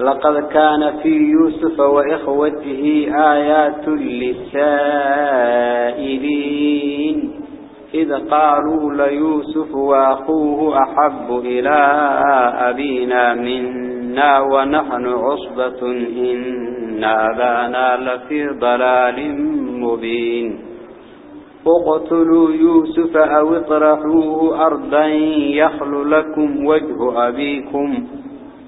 لقد كان في يوسف وإخوته آيات للسائلين. إذ قالوا ليوسف وأخوه أحب إلى أبينا منا ونحن عصبة إن أبانا لفي ضلال مبين. اقتلوا يوسف أو اطرحوه أرضا يخل لكم وجه أبيكم.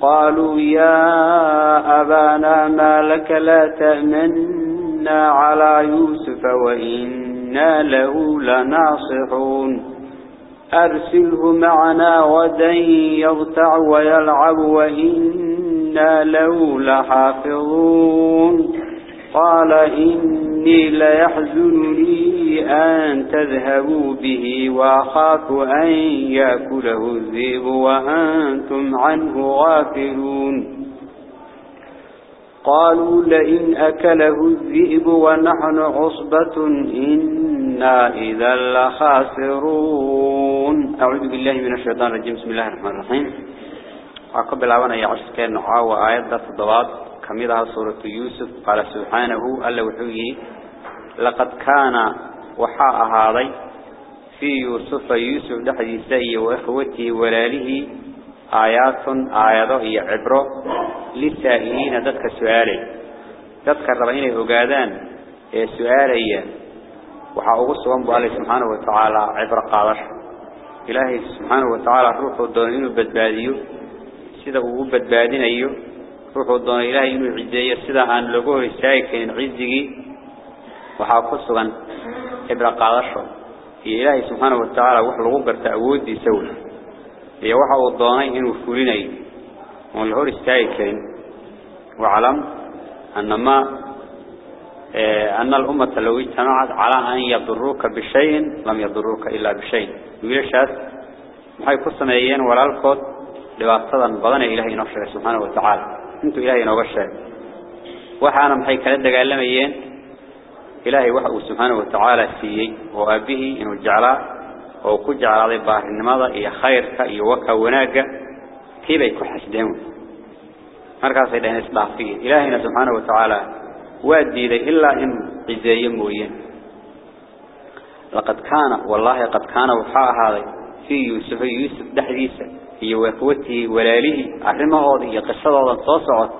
قالوا يا أبانا ما لك لا تأمنا على يوسف وإنا له لناصحون. أرسله معنا غدا يغتع ويلعب وإنا له لحافظون. قال إني ليحزنني أن تذهبوا به وأخاف أن يأكله الذئب وأنتم عنه غافلون. قالوا لئن أكله الذئب ونحن عصبة إنا إذا لخاسرون. أعوذ بالله من الشيطان الرجيم. بسم الله الرحمن الرحيم. عقب العوان أي عشر كان نعاوى آيات ذات الضباط كميدها سورة يوسف. قال سبحانه ألا وحيه لقد كان وحاء هذا في يوسف يوسف دحدي سي وإخوته ولاله آيات آيات هي عبرة للسائلين. ذاتك سؤالي ذاتك الربعين أقادان سؤالي وحاء أغسطهم بأله سبحانه وتعالى عبرة قادش إلهي سبحانه وتعالى روح الدونين بدباديو سيدا وبدبادين أيو روح الدون إلهي إنه عزيزي سيدا أن لقوه السائكين عزيزي وحاقصوا عبرة قادشه هي إلهي سبحانه وتعالى وحلقوا قرت أود يسوي هي وحا الضوني إنه فوليني والهور السائكين وعلم أن ما أن الأمة لو اجتمعت على أن يضروك بشيء لم يضروك إلا بشيء الشاس محي قصة أيين ولا الكود لبعضها بضنا إلهي نفسه سبحانه وتعالى انتو إلهي نغشه وحانا محي كالد قال لما أيين إلهي وحده سبحانه وتعالى سيئي وأبيه إنه جعله وكجعل على باه النماذا إيا خيرك وكا وناقا كيف يكون حسدهم مركز إلهي نسبح فيه إلهينا سبحانه وتعالى وادي ذي إلا إن عزيزي موين لقد كان والله قد كان وحاء هذا في يوسف يوسف دحديسة هي وفوته ولاله أرمه هذه قصة هذا تصعد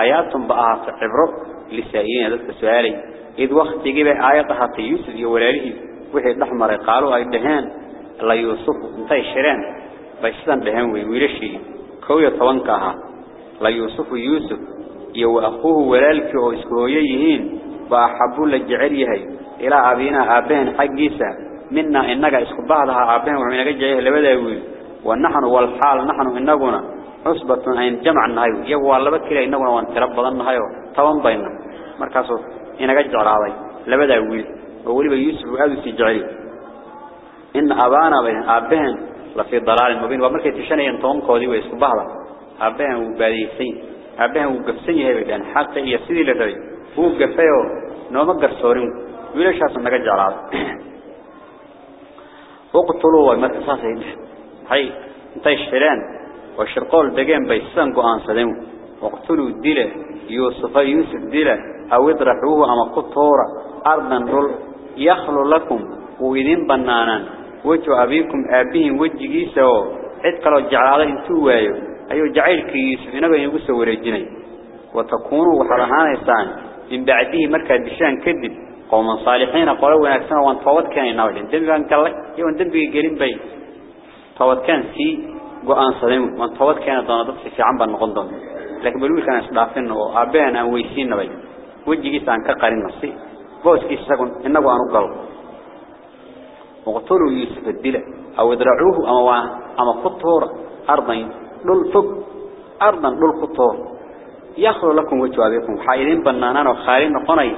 آيات بقى عبره لسائين ذلك سؤالي إذ وقت تجيب آياتها في يوسف ولاله وحي الأحمر قالوا أي دهان الله يوسف انتهي الشران بيشتان دهان ويويرشي كوية طوانكها لا يوسف يوسف يو أخوه ولالك أو إسكوييهين بأحبوا لجعليه إلى أبينا أبين حقيسة منا إنك إسكو بعضها أبين ومن جعيه لبدا يقول ونحن والحال نحن إنقنا عصبة أين جمع النهايو يقوى الله بكرة إنقنا وانتربض النهايو طوان بيننا مركزه إنك جعل هذا لبدا يقول وولي بيوسف أدو سيجعلي إن أبانا بين أبين لفي ضلال مبين. ومركي تشاني ينطون قودي ويسكو بعضها أبين وباديسين أبين وقفسين يهبدان حتى يسيدي لرأي هو قفايو نوما قرصورين ويلا شاسم نقا جعل وقتلوا ومركساسين هاي انتي الشران والشرقول دقين بيسان قوان صديم وقتلوا الدلة يوسف يوسف دلة أو اضرحوه أما قطورة. أرضا رل يخلو لكم وإذن بنانا. وجه أبيكم أبيهم وجهي سوا عد قالوا جعل انتو وايو أيو جعيلك يوسف نبا يقصوا ورجني وتكونوا وحرهان إسان. من بعده مركز بشان كذب قوما صالحين قالوا ونكسنا وان طوات كان يناول دنبي كالله يوان دنبي قريب بي. طوات كان سي قوان صديم وان طوات كان دون ضد في عمبا نقندون لكن بلوي كان اسلافين وآبين أن ويسين نبي. وجهي سان كقرين نصي. بوسكي سكون إنه أنا قال وقتلوا يوسف الدلة. أو ادرعوه أما أما قطور أرضين دول فوق أرضا دول قطور. يخلو لكم وجه أبيكم حايدين بنانان وخالين نقني.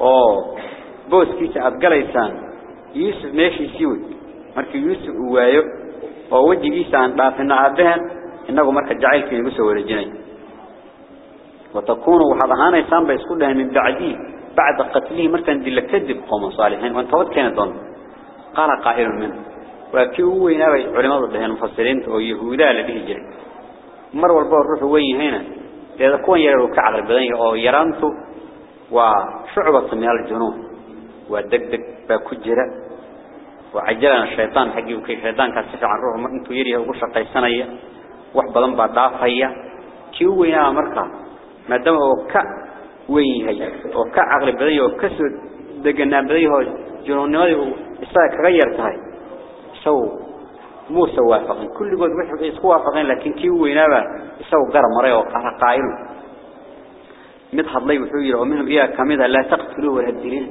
أو بوس كيس أبقليسان يوسف ماشي سيوي. مركي يوسف وايو oo wajigiisa aan dhaafina aabbahan inagu marka jacaylkii ugu soo wareejinay وتكونوا وحضهانا يسان بيسكو لها من بعدي بعد قتله مركا دي لكذب قوم صالحين وانت وقت كانت ضن قال قائل منه. وكي هو ينابي علماء الله المفسرين أو يهودا لديه جري. مر والبا الروح وين هنا. إذا كون يروا كعب البدن أو يرانتو وشعبة من الجنون. ودقدق باكجرة وعجلنا الشيطان حقي وكيف الشيطان كان سفعاً روح ما انتو يريه وقشة قيسانية وحبضاً بعدافية كيو وين امركا ما دام هو كا وين هي هو كا اغلب بذيه وكسو دقنا بذيه جنوني استاك غيرت هاي سو مو سوافقين كل قد بحب يسوافقين لكن كيو وينا ابا سو قرم ريه وقهر قائل. مدحض لي وحويرة ومنهم إيه كامده لا تقتلوه الدليل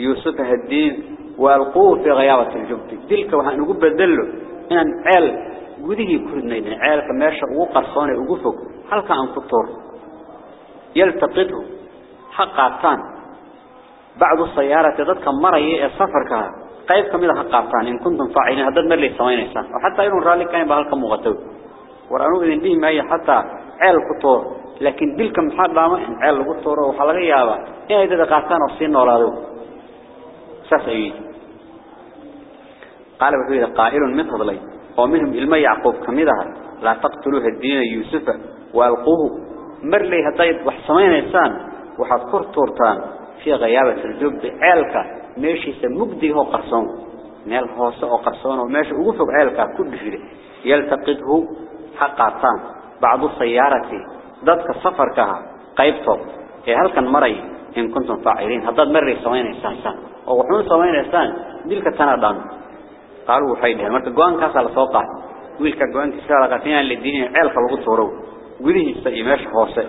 يوسف هدين وألقوه في غيابة الجبت تلك وحن نقول بدله. إن عال جذي كرنين عال كماش وقصان وجفك هل كان فطور يلتقطه. حقا تان بعض السيارة تذكر مرة السفر كه قيد كمذا حقا تان إن كنتم فاعلين. هذا مر لي ثواني وحتى يوم رالي كان بهل كم غتوب ورانو إن دي ما هي حتى عال فطور لكن تلك محل لامه عال فطور وحلاقي يابا إيه إذا قاتان وصين ولا saasay قال وحيد قائل من هذلي ومنهم إلما يعقوب كمدها لا تقتلوا الدين يوسف وألقوه. مر لي هطيب وحسمين إنسان. وحد كور تورتان. في غيابة الجب عيلك ماشي سمجدي هو قرصون. ميل هوسة أو قرصون. وماشي وقفوا عيلك. كل شيء. يلتقطه حقاتان بعض السيارة ضدك السفر كها قيبته. هي هل كان مري إن كنتم فاعلين. هذا مرة سوين إنسان. سان أو حن سوين إنسان. ذلك تنادان. قالوا حيدها يعني مرت جوان كاس على فوقه. ويلك جوان كسر لقتين للدين ألف وغطروا وليه استيماش خاص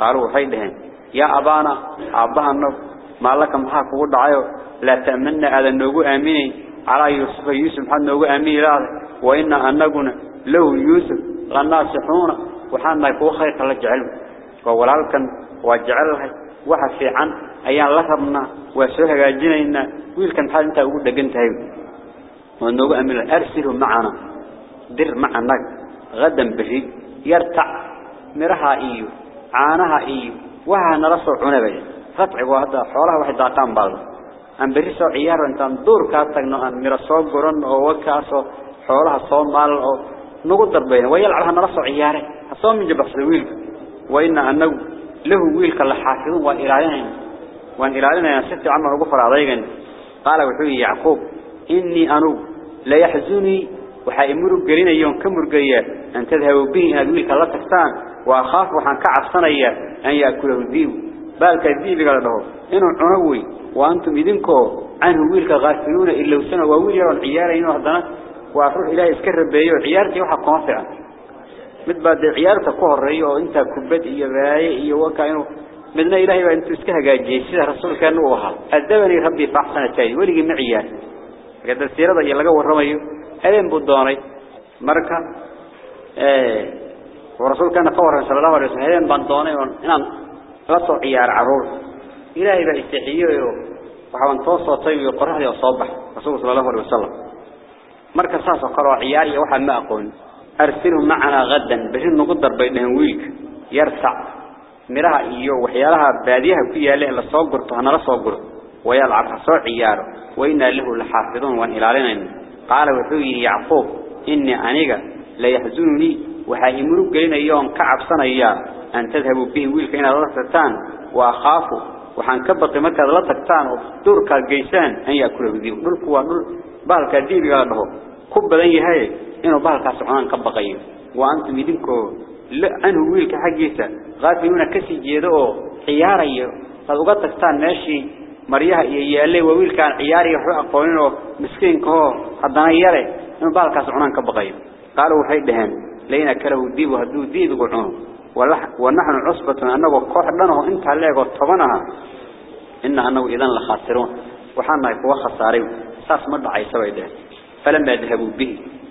قالوا حيدها يعني يا أبانا أبانا ما لك محاك ورد عيو. لا تأمننا على النجوء أميني. على يوسف يوسف حد النجوء أمير هذا وإن النجوء له يوسف غناء سحونا وحنا يكون خير تلاجعله وولالكن وجعلها waxa fiican ayaan la rabnaa waa soo hagaajinaynaa wiilkan maxaa inta ugu dhagan tahay ونوغو أمين أرسله معنا در معنا غدا بشي يرتع مرها إيو عانها إيو وها نرسو عنبه رتع وهذا حولها واحد داقان بعض أن بريسو عيار انتان دور كاتقنو أن مرسو قرن أو وكاسو حولها صوم مال أو نوغو دربين ويلعبها نرسو عياره الصوم من جبح سويل وإن أنه له ويلك اللحافظون وإلالين وأن إلالين ينسيت عمه وقفر عليهم قال وحوي يعقوب إني أنو لا يحزني وحيمر قرين يوم كمر قيا أن تذهبوا به إن أدويك الله تفتان وأخاف وحن كعب صنيا أن يأكله الذيب. بالك الذيب قال له إنه عنوي وأنتم إذنكو عنه ويلك غافلون إلا وسنة وويل يرون إنه هدنا وأفروح إلهي اسكرب بيه عيارتي وحق قاطعة مثل بعد عيارتك كهر وإنت كبت إيا باي إيا وكا مدنا إلهي وأنت اسكها قاجي سيدة رسول كان وها أدبني ربي فأحسن التالي ولقي معيار قد السيرة iyo laga waramayo habeen buu doonay marka ee rasuulkana ka waran sallallahu alayhi wasallam habeen baan doonay inaan la soo ciyaar caruur ilaahay baa istixiyo waxaan too soo tayo qorraxda soo bax rasuulka sallallahu alayhi wasallam marka saas oo kale ciyaar iyo waxa ma aqoon darbay dhahan wiilka yarsa miraha iyo waxyaalaha baadiyaha ku yaala la soo gurto hana la soo gurto ويلعب حصو عياره. وإنا له لحافظون وإن إلالنا قال وحوي يعقوب إني أنيقا لا يحزنني. وحايمروا قلنا يوم كعب سنة إياه أن تذهبوا به ويلك إنا لتكتان وأخافوا وحان كبط مكة لتكتان ودورك الجيسان أن يأكله ذيب دولك ودول بالك الذيب قال له كب ذي هاي إنه بالك سعان كبقين وأنتم يدنكو عنه ويلك حقيسة غافلون كسي جيدو حياري فأقول تكتان ماشي maryaha iyo yeelay wiilkan ciyaari wuxuu aqoonin oo miskiinka oo hadana yare inuu baalkaas cunaan ka baqayo qaal waxay dhaheen leena kala diibu haduu diibu cuno wala wanahnu usbatun annagu koox dhan oo inta leego tobanaha inna annagu idan la khasirun waxaana kuwa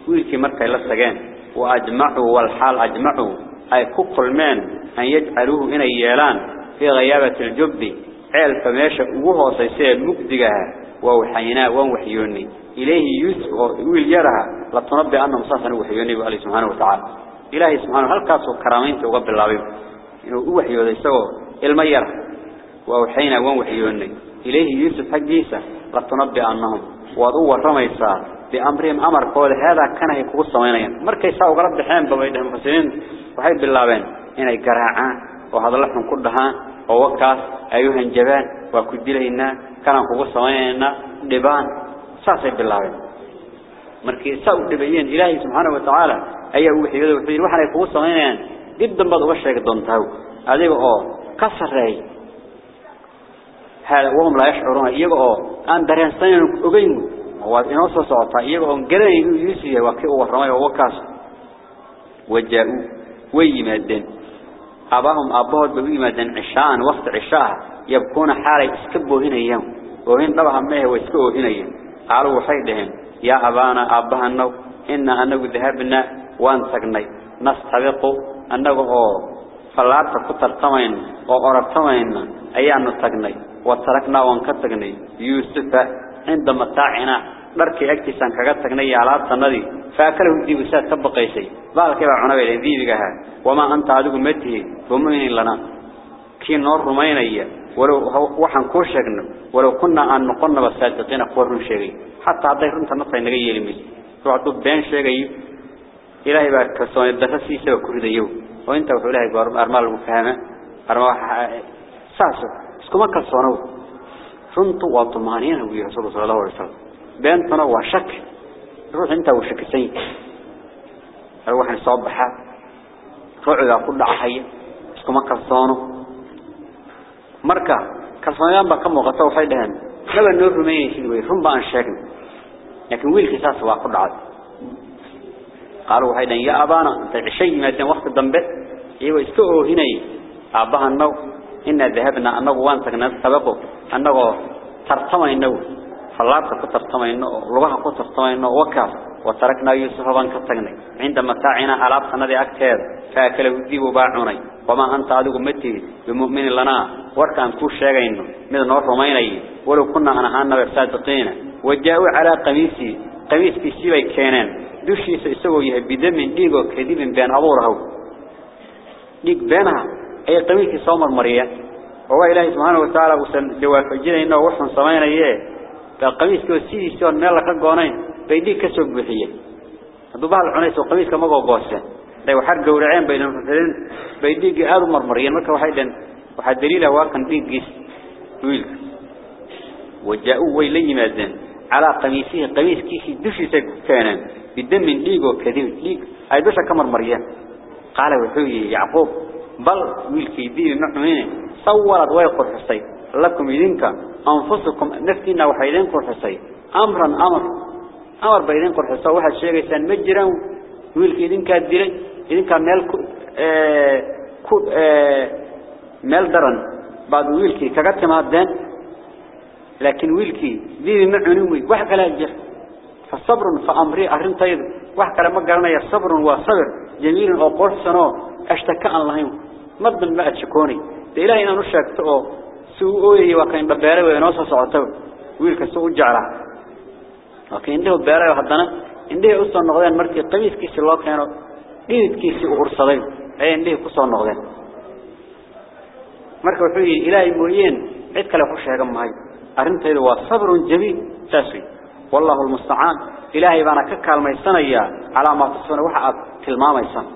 wiilkii markay la tageen wa ajma'u wal hal ajma'u أي كل من أن يجعلوه إن يلان في غيابة الجب عيل فماشى وهو سيسير مبدقها ووحينا ووحيوني إليه يوسف ويقول يرها لتنبي أنه مصاصا وحيوني وقال سبحانه وتعالى. إلهي سبحانه هل كاسو كرامين توقب الله إنه وحيو يسوه الميرة ووحينا ووحيوني إليه يوسف حقيسة لتنبي أنهم وضوء الرميسا بأمرهم أمر قول هذا كان يكون صمينيا مركي ساو قرب بحين ببيده المفسرين وحيد بالله بين إنه يقرعان وهذا اللحن كلها ووكاس أيها الجبان وكدلهنا كان يكون صمينينا دبان ساسي بالله بين مركي ساو دبيين إلهي سبحانه وتعالى أيه وحيده وحيده وحنا يكون صمينيا جدا بدو وشيك دونتاو هذا هو كسر رأي هذا وهم لا يشعرون يجوا أن درين سنين أجين وإنه صوتا يجوا أن جرين يسوي وكي ورمي وكاس وجاءوا ويمدن أباهم أبوه بيمدن عشان وقت عشاء يبكون حالة يسكبوا هنا يوم وهن طبعا ما هو يسكبوا هنا يوم قالوا وحيدهم يا أبانا أبها النو إن أنه ذهبنا وانسقني نستبق أنه tartamayn oo oragtamayna ayaanu tagnay. وتركنا وانكتغني يوسف عند متاعنا dharkii agtiisan kaga tagnay alaabtanadii faakala hudii wasaad ka baqaysay baalkii baa cunabay diibigaha wama anta adigu matihi bumumin lana kii noo rumaynaya walow waxaan ku sheegno walow kunna aan noqonna basaadiqina qorun sheegay hatta haday runta nafay naga yeelimis ruuxu been sheegay ilaahay baa ka soo darasiisa ku ridayo oo inta wuxuu ilaahay goor armaal lagu fahma arma saaso iskuma kalsoonow runtu waa tumaaniina uu yahay rasuulka sallallahu alayhi wasallam بين تنوع شك روح انت وشكسين روح نصبحها روح إذا قلنا احيا اسكما كالصانو مركا. كالصانيان باكم وغطاو فايدهان لابا النور رمين يشيدوه رمبا انشاكن لكن ويل كساس واقل عاد قالوا هيدا يا أبانا أنت عشي مادين وقت الدنبه إيوه استقعوا هنا ابانا انو إنا ذهبنا انو وانتك نتبقوا انو ترتمى النور فاللابك كترتمى إنه لغها كترتمى إنه وكاف وتركنا يوسف بان كتغني عند متاعنا ألابتنا ذي أكتاب فأكله الديب باعوني وما أنت أدوك متي بمؤمن لنا واركان كوش شاقين من نور رميني ولو كنا أنا هانا بفسادقين وجاءوا على قميسي قميس كيسيبي كينان dushiisa isagoo yahay bidamin dhiigoo kadibin been abuurahow dhiig beenaha ayay qamiiskii soo marmariyeen. Oo waa ilaahay subxaana watacaala uusan dawaafajinayno oo wuxuun meel laka goonayn bay dhiig ka soo buuxiyeen hadduu bahal cunayso qamiiska ma googooseen day waxar gowraceen bay dhanfafadeen bay dhiiggii aada u marmariyeen marka waxay dhaheen waxaa daliila waa kan dhiiggiis wiilka wajaa-uu way la yimaadeen calaa qamiisihi qamiiskiisii dushiisay ku keeneen بدم ديغو كذب ديغ اي دوشا كمر مريم قال وحوي يعقوب بل ملكي دين نعمين صورت ويقر حسين لكم يدينك انفسكم نفتينا وحيدين قر حسين امرا أمر أمر بيدين قر حسين واحد شيغيسان مجران ملكي يدينك ديري يدينك ميل كو درن بعد ويلكي كغا تمادين لكن ويلكي دين نعمين واحد كلا جه فصبر فأمري أرنتيد واحد كلام قالنا يا صبر وصبر جميل أو قرصنا أشتكى اللهم مضن ما أتشكوني إلهي أنا نشك أو سوء وكان ببارة ونوصل صعته ويلك سوء جعله لكن عنده ببارة وحدنا عنده أصلا نغذان مركي قميص كيس الله كانوا قيد كيس أغرصلين أي عنده قصة نغذان مركي وحوي إلهي مويين عدك لفوش هذا مهي أرنتيد وصبر جميل تاسوي والله المستعان إلهي بانا ككال يصنيا على ما تصنع وحا تلمام يصن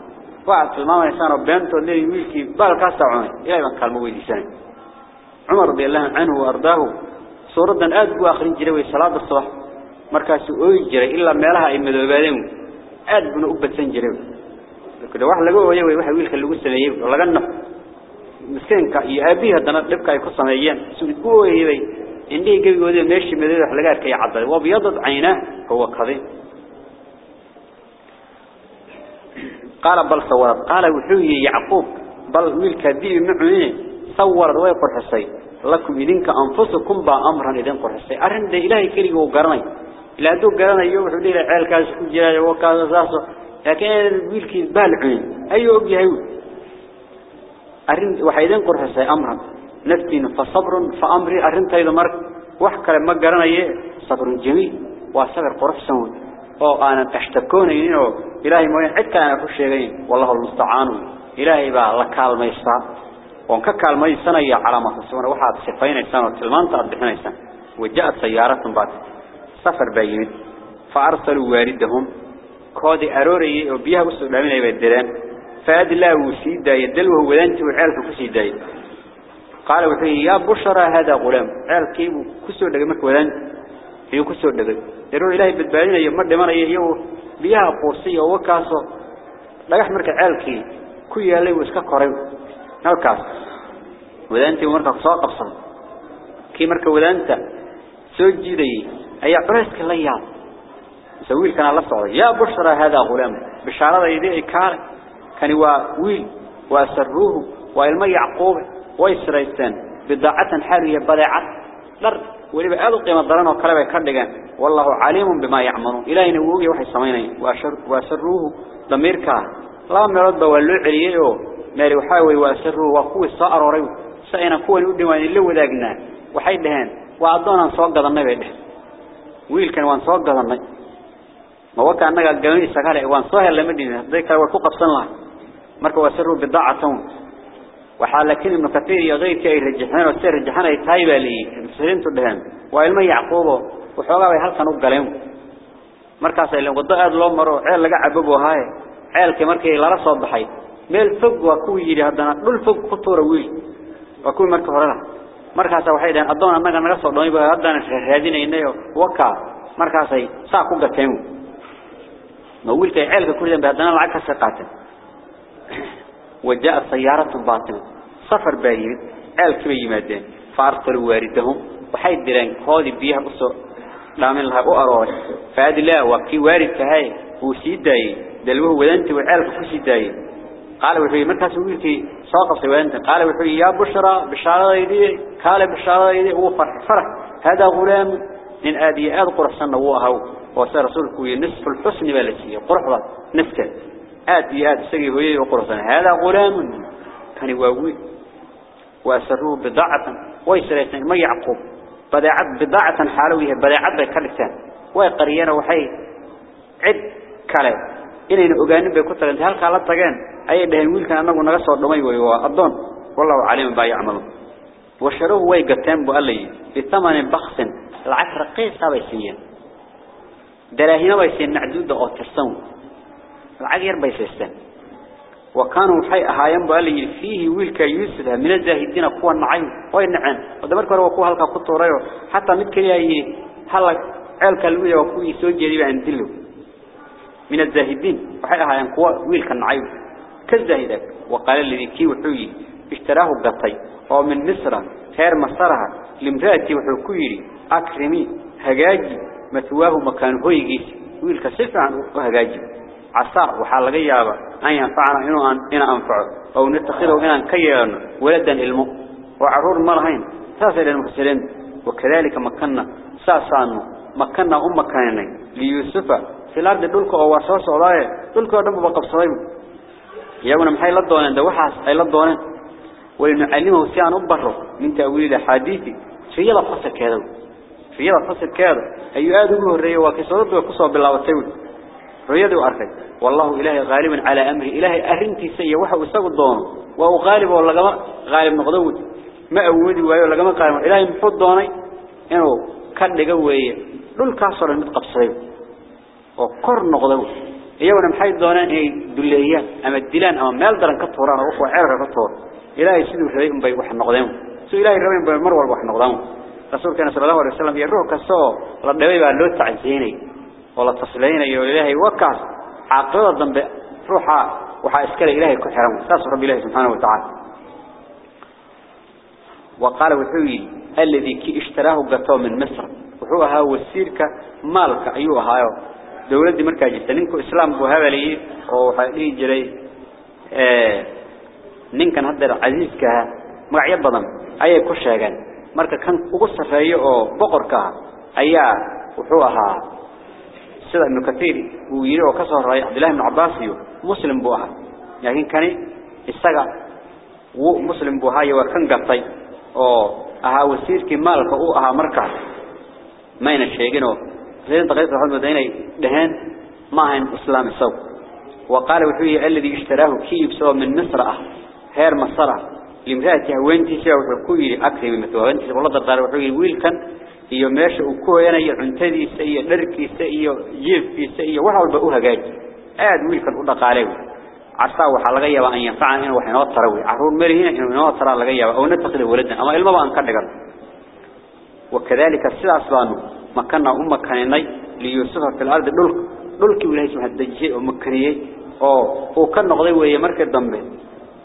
وحا تلمام يصن وبينتو اللي يميلكي بالكاسة عوني إلهي بانا كالمو يديسان عمر رضي الله عنه وأرضاه سورة آد بو آخرين جريوي صلاة الصبح مركز أوي جري إلا ميلها إما دوبادين آد بنا أبتسان جريوي لكن واحد لقوه ويوي واحد ويلك اللي قصة ميوي ولقنا مسكينك يا أبيها دانا لبكا يقصة ميان سويت قوه indhii gabigoodii meeshii madow wax laga arkay caday waa biyadad cayna huwa qadi qala bal sawar qala wuxuu yaqub bal milka dii macune sawar way qurxisay لكم إذنك أنفسكم با أمرا إذن قرحسي أرهن ده إلهي كريه وقرني لا دو قرني يوم حدود إلى عيال كاس كجلال وكاس أساسه لكن ملك بالعين أيه أبي هيو أرهن وحي إذن قرحسي أمرا نفتين فصبر فأمري أرهن تايد مرك وحكا لما قرني صبر جميل وصبر قرح أو أنا تحتكوني إلهي موين حتى أنا أخشي غين والله المستعان إلهي با لكال ميستعب يستنى يا علامة السمرة وحاد سفين يستنى وتلمان تأبحنا يستنى وجاءت سيارة بعد سفر بيمين فأرسلوا واردهم كودي أروري وبيها وسلامين يبدلان فهذا الله وسيدا يدلوه ولانت وعالك كسيدا قال وحي يا بشرى هذا غلام عالك كسو دقمك ولانت هي كسو دقم يرو إلهي بدبالين يمر دمانا يهيو بيها قوصية وكاسو لا يحمرك عالك كي يالي واسكا قريب نالكاس ولانت ومركا قصاق أبصر كي مركا ولانت سوجي دي أي عرسك الليال سويل كان الله صعد يا بشرى هذا غلام. بشارة يدي كان كان ويل وأسروه وإلما يعقوب ويسريستان بضاعة حالية بضاعة لر. ولبا أدو قيمة ضران وكلبا يكردقان والله عليم بما يعملون. إلهي نووغي وحي السمينين وأسروه ضميركا لا مرد واللو عليه مالي وحاوي وأسروه وقوي الصائر وريو. سأينا قوة الأدوان اللي وذاقنا وحي دهان وأدونا نصوق قضنا بيده ويل كان وانصوق قضنا ما. وكا أنك الجميع سكالي وانصوها لما دينا ذيك قبصن الله مركوا بضاعتهم وحال لكن ابن كثير يغير كي يرجحنا وسير رجحنا يتايبا لي. المسلمين تدهن وإلما يعقوبه. وحوغا ويهل كانوا قليم مركز إلا وضاء الله مروا. عيال لقى عببوا هاي. عيال كمركي لا رصد بحي ميل فوق وكوي يجي هدنا دول فوق خطورة ويل وكوي مركز هرلا مركز وحيدا أدونا أنك نرصد ونبا هدنا هادين إنه وكا مركز ساقوا قتيمو ما قلت عيالك كل ذنب هدنا العكس سقاطن وجاءت سيارة باطنة سفر باهيد عيالك بيمادين فارسلوا واردهم وحيد دلان قاضي بيها بصو لامن لها أقرار فهذا الله وكي وارد كهاي وسيد داي دلوه ودانت وعيالك كسيد داي قال وحي مركز ويلكي ساقف سوانت قال وحي يا بشرى بشارة يدي قال بشارة يدي هو فرح فرح. هذا غلام من آدي آد قرح سنة وهو وصار رسولك نصف الحسن بالتي قرح نفته آد ياد سقي هو وقرح سنة. هذا غلام. كان واوي وأسروه بضاعة ويسريتن ما يعقوب. بضاعة بضاعة حالوية بضاعة بكالكتان ويقريان وحي عد كالي إنين أغانين بيكتر انت هل قالت تغان أي دهن ويل كان أنه نغسر دمي ويوأضون والله عليم با يعملون وشروه ويقتان بألي بثمن بخص العشر قيسة بيسيين دراهنا بيسيين معدودة أو ترسون. العقير بيسيستان وكانوا حي أهايان بألي فيه ويلك يوسف من الزاهدين قوة النعيم وينعان ودمرك وقوة هلك قطة ريو. حتى متكريا يهي هلك عيلك الوية وقوة يسوجي لي بأن دلو من الزاهدين. وحي أهايان قوة ويلك النعيم كالزاهدك وقال الذي كي وحوي اشتراه قطي. ومن مصر خير مصرها. لمرأتي وحكويري أكرمي هجاجي مثواه مكان هو يجيس ويلك سفعا وهجاجي عصا وحال يابا. أن ينفعنا إنه أن إنا أنفعه. أو نتخذه إنا نكيرنا ولدا إلمه. وعرور مرهين. تاسل المفسرين وكذلك مكنا ساسانه. مكنا أم مكانين ليوسف في الأرض دولك أو واسوس الله دولك ودم بقبصهم يقولون محي لدونين ده وحاس أي لدونين ولنعلمه سيان أبره من تأويل حديثي في يلا فصل كذا في يلا فصل كذا أي آدم الرئي وكسرته وكسر بالله وتوي رؤيته وأركي والله إلهي غالب على أمره إلهي أرنتي سيء وحا وساق الدونه وهو غالب ولا غالب نقضود ما أودي ولا جماعة قائم إلهي محط دوني إنه كان لجوية دول وقر نقضود إيوانا محيد دونان إيه دلية أما الدلان أما مال دران كطوران وقوة عرق كطور إلهي سيدو الرئيم بي وحن نقضيهم سو إلهي الرئيم بي مروال وحن نقضيهم رسول كان صلى الله عليه وسلم يروح كسو لدوي بقى لو تعزيني ولا تصلين يا إلهي وكاس عقل الذنب روحا وحا اسكال إلهي كحرم ساس رب الله سبحانه وتعالى وقال وحوي الذي كي اشتراه قطو من مصر وحوها وسيرك مالك أيها هايو dawladii markaa jirta. Ninku islaamku habaliyay oo waxaa dhihi jiray ninkan haddeer casiiskaha magacyo badan ayay ku sheegeen marka kan ugu sarreeyo oo boqorkaah ayaa wuxuu ahaa sida ibnu kaiir uu yidhi oo ka soo soo raray cabdillahi ibnu cabbaas iyo muslim buu ahaa. Laakiin kani isaga wuu muslim buu ahaayo waa kan gartay oo ahaa wasiirkii maalka uu ahaa markaas. Mayna sheeginoo زيد قيس رحمه ديني دهان ما هن إسلام الصوب وقال وحوي الذي اشتراه كيب سوى من مصر هير مصر لمثاته وانتي سوى كوي أكثر من مثوه وانتي والله ضدار وحوي ويل كان هي ماشى وكوي أنا ينتدي سيء نركي سيء يف سيء وحول بقوها جاي قاعد ويل كان قلنا قاله عصا وحال غيا وأن ينفعه وحين وطره وعرون مري هنا حين وطر على غيا أو نتقل ولدنا. أما إلما بقى نكرر وكذلك السلاس بانو. ما كنا أمة كناي ليوسف في الأرض. نلك نلك ولا يسمح الدجيه أمة كنيه أو هو كان غضي ويا مركب ضمه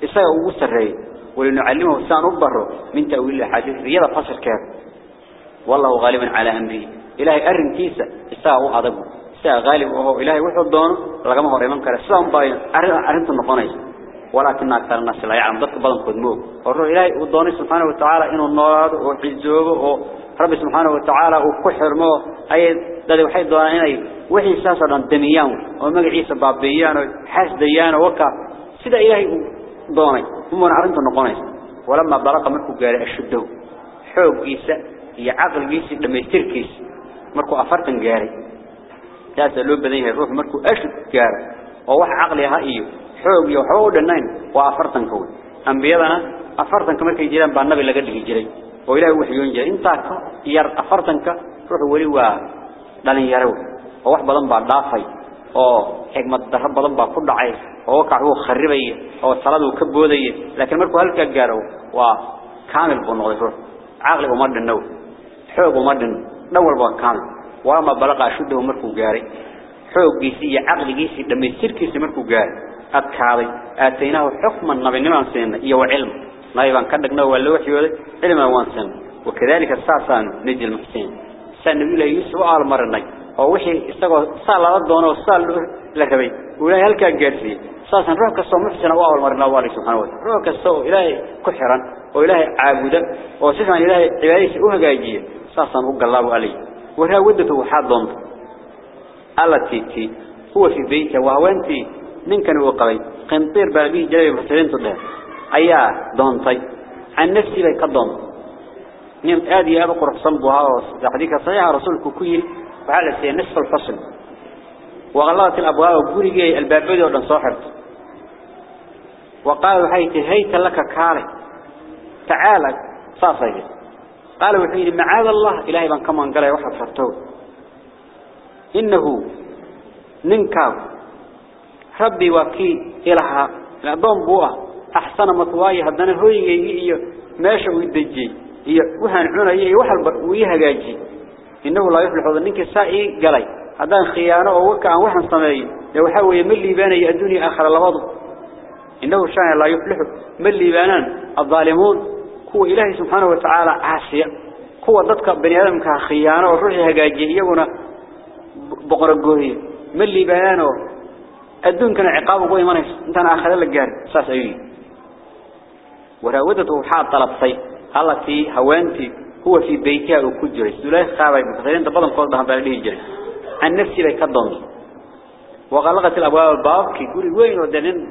إسأ وسره ولنعلمه سان أبره من تأويل الحديث. رياض فصل كاف والله غالبا على أمري إلهي أرن كيسة إسأ وعذبه إسأ غالب. وهو إلهي وحده دون. رغمه ريمان كلا سلام باين. أرن أرنت النقانيش ولكن أكثر الناس لا يعلم. ضد بضن قدموه والروح إلهي ودونه سبحانه وتعالى إنه النار وحزوه ورب سبحانه وتعالى وكحرمه أي ذلك وحيد دونه إنه وحي ساسا دميان ومقع عيسى بابيان وحاسديان وكا. سيدا إلهي دونه هم أرنت النقونيس ولما بلغ مركو قال أشده. حوق إيسا iyo aqalgiisa dhameystirkiisa markuu afartan gaaray taas loo badan yahay ruux markuu ashud gaaro oo wax aqli ah waxba u dhanayn waa afartan ka weyn ambiyadana afartan markay jiraan baa nabi laga dhigi jiray oo ilaahay waxyoon jiray inta ka yar afartan ka ruux wali waa dhalin yaro oo baa xigmad darro badan baa ku dhacay oo waxa uu kharibay oo taladu ka boodayay laakiin markuu halka gaaro waa kaamil buu noqday ruux aqli uma dhanno xoog uma dhan dhan walba kaamil wama balaqa ashuddu markuu gaaray xoogiisi iyo aqligiisi dhameystirkiisi markuu gaaray أكاري أتيناه حكما نبي نمان سينا إيو علم. نايبا كدقناه واللوح يولي علما وانسان وكذلك الساسان نجي المحسين. سان نبي له يوسف آل مرنك ووحي استقوى صال الله دون وصال لك بي ولاي هل كان قرسي ساسان روحك الصوم محسين أو آل مرنك والي سبحانه وتعالى. روحك الصوم إلهي كحرا. وإلهي عابدا. وسيسان إلهي عبادية أهجا يجيه ساسان أقلاب علي. وهي ودته حظا التي هو في بيته وهو أنتي jaray fasaliintu dheer ayaa doontay an nafsi bay ka doon nin aad iyo aad u quruxsan buu ahaa xadiiska saxiixa rasuulku ku yiri waxa la siiyay nisf al-fasl وغلقت الأبواب وقرقي البابد ودن صاحرت وقال هيت هيت لك كاري تعالى صافي قال وحيد معاذ الله إلهي بان كمان قال واحد فرتو إنه ننكاو ربي وكي إلها. معظم بوا أحسن مطواي هذان هوي جي إيو. ماشي ويدجي إيو. وهن عنا إيو وحل بويها جاجي. إنه لا يفلح ذن إنك سائي جلي. هذان خيانة أو وكع وحن صمي. لو حاول يمل لي بين يأذوني آخر الله وضو. إنه شان لا يفلح. مل لي بينن الظالمون. هو إلهي سبحانه وتعالى عاصي هو ضدك بني آدم كخيانة وروحها جاجي. يجونا بقرقوه مل لي بينه adduunkana ciqaab ugu imanayso intaan aakhira la gaar saas ayuu warawadatu waxaa talabtay التي هوانتي هو في بيتها وكجري سلاي خابي مفسرين تبضن قول ده بليه جري عن نفسي بي كدون وغلقت الابواب الباب كي يقول وين ودنن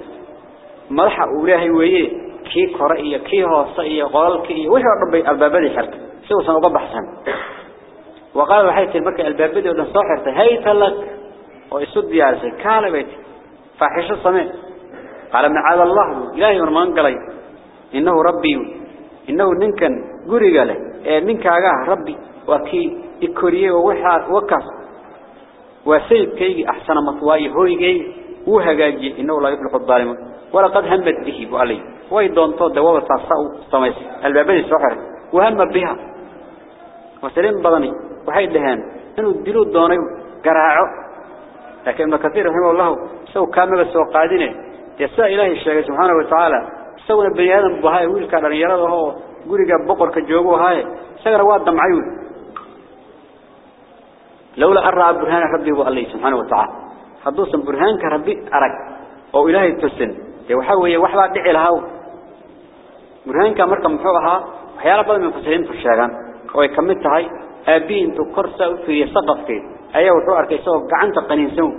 مرحا اولهي ويه كي قرئيه كي هوسيه قولك iyo wixii dhanbay albaabadii xirtay si uu san uga baxsan وقال waxay tii markay albaabadii oo dhan soo xirtay hayta lak oo isu diyaarsay kaala faaxisho samee qala ma'ad allah ilaahi marmaan galay innahu rabbi إنه ننكن قرق له إيه منك أجاه ربي. وكي إكوريه ووحى وكس وسيد كي أحسن مطواي هو جاي وهجاجي إنه لا يفلح الظالم. ولقد همت به وعلي ويدون طود دوابة تصاو طمس البابين السحر وهم بها. وسلم بضني وحيد لهان. إنه الدلو الدوني قراعه. لكن ابن كثير رحمه الله سو كامل بس وقادينه يسا إلهي الشيخ سبحانه وتعالى. سونا بني آدم بهاي ويل كان يرده هو. قريقا بقر كجوجو هاي. سجر واد دمعيون لولا أرى برهان ربي والله سبحانه وتعالى. حدوث برهان كربي أرك أو إلهي تسن يوحوي وحلا دعي لهاو برهان كمركم محوها. حيالا بدل من فسرين في الشاغان ويكملت هاي أبين تكرسا في كي أيه وحو أركي سوق قعنت قنينسون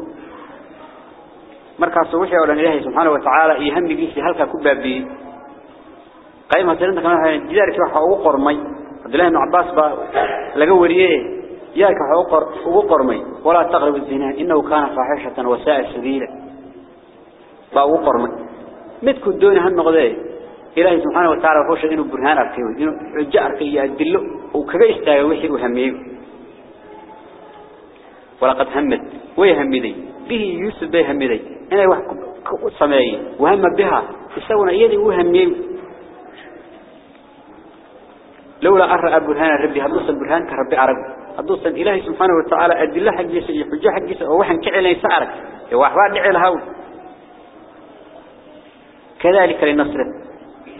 wuxuu oran ilaahay subhanahu wa ta'ala iyo hamigiisa halka ku baabiyay قيمة سنة كمان جدار كيف حقوق قرمي. عبد الله بن عباس با لقوا وريه ياك حقوق قرمي. ولا تقرب الزنا إنه كان فاحشة وساء سبيلا باقوا قرمي. متكو الدون هالنقضيه إلهي سبحانه وتعالى وحوش إنه برهان أركيه إنه رجاء أركيه يدله وكذا يستاهي وحي وهميه ولقد همت. ويهمدي به يوسف بيهمدي أنا واحد سماعي وهم بها. يسوون يدي وهميه لولا أرى برهان ربي هدوس البرهان كربي عرب هدوس إلهي سبحانه وتعالى. أدله حقيس يحجى حقيس ووحن كعلي سعرك. وحوار دعي الهول كذلك لنصره.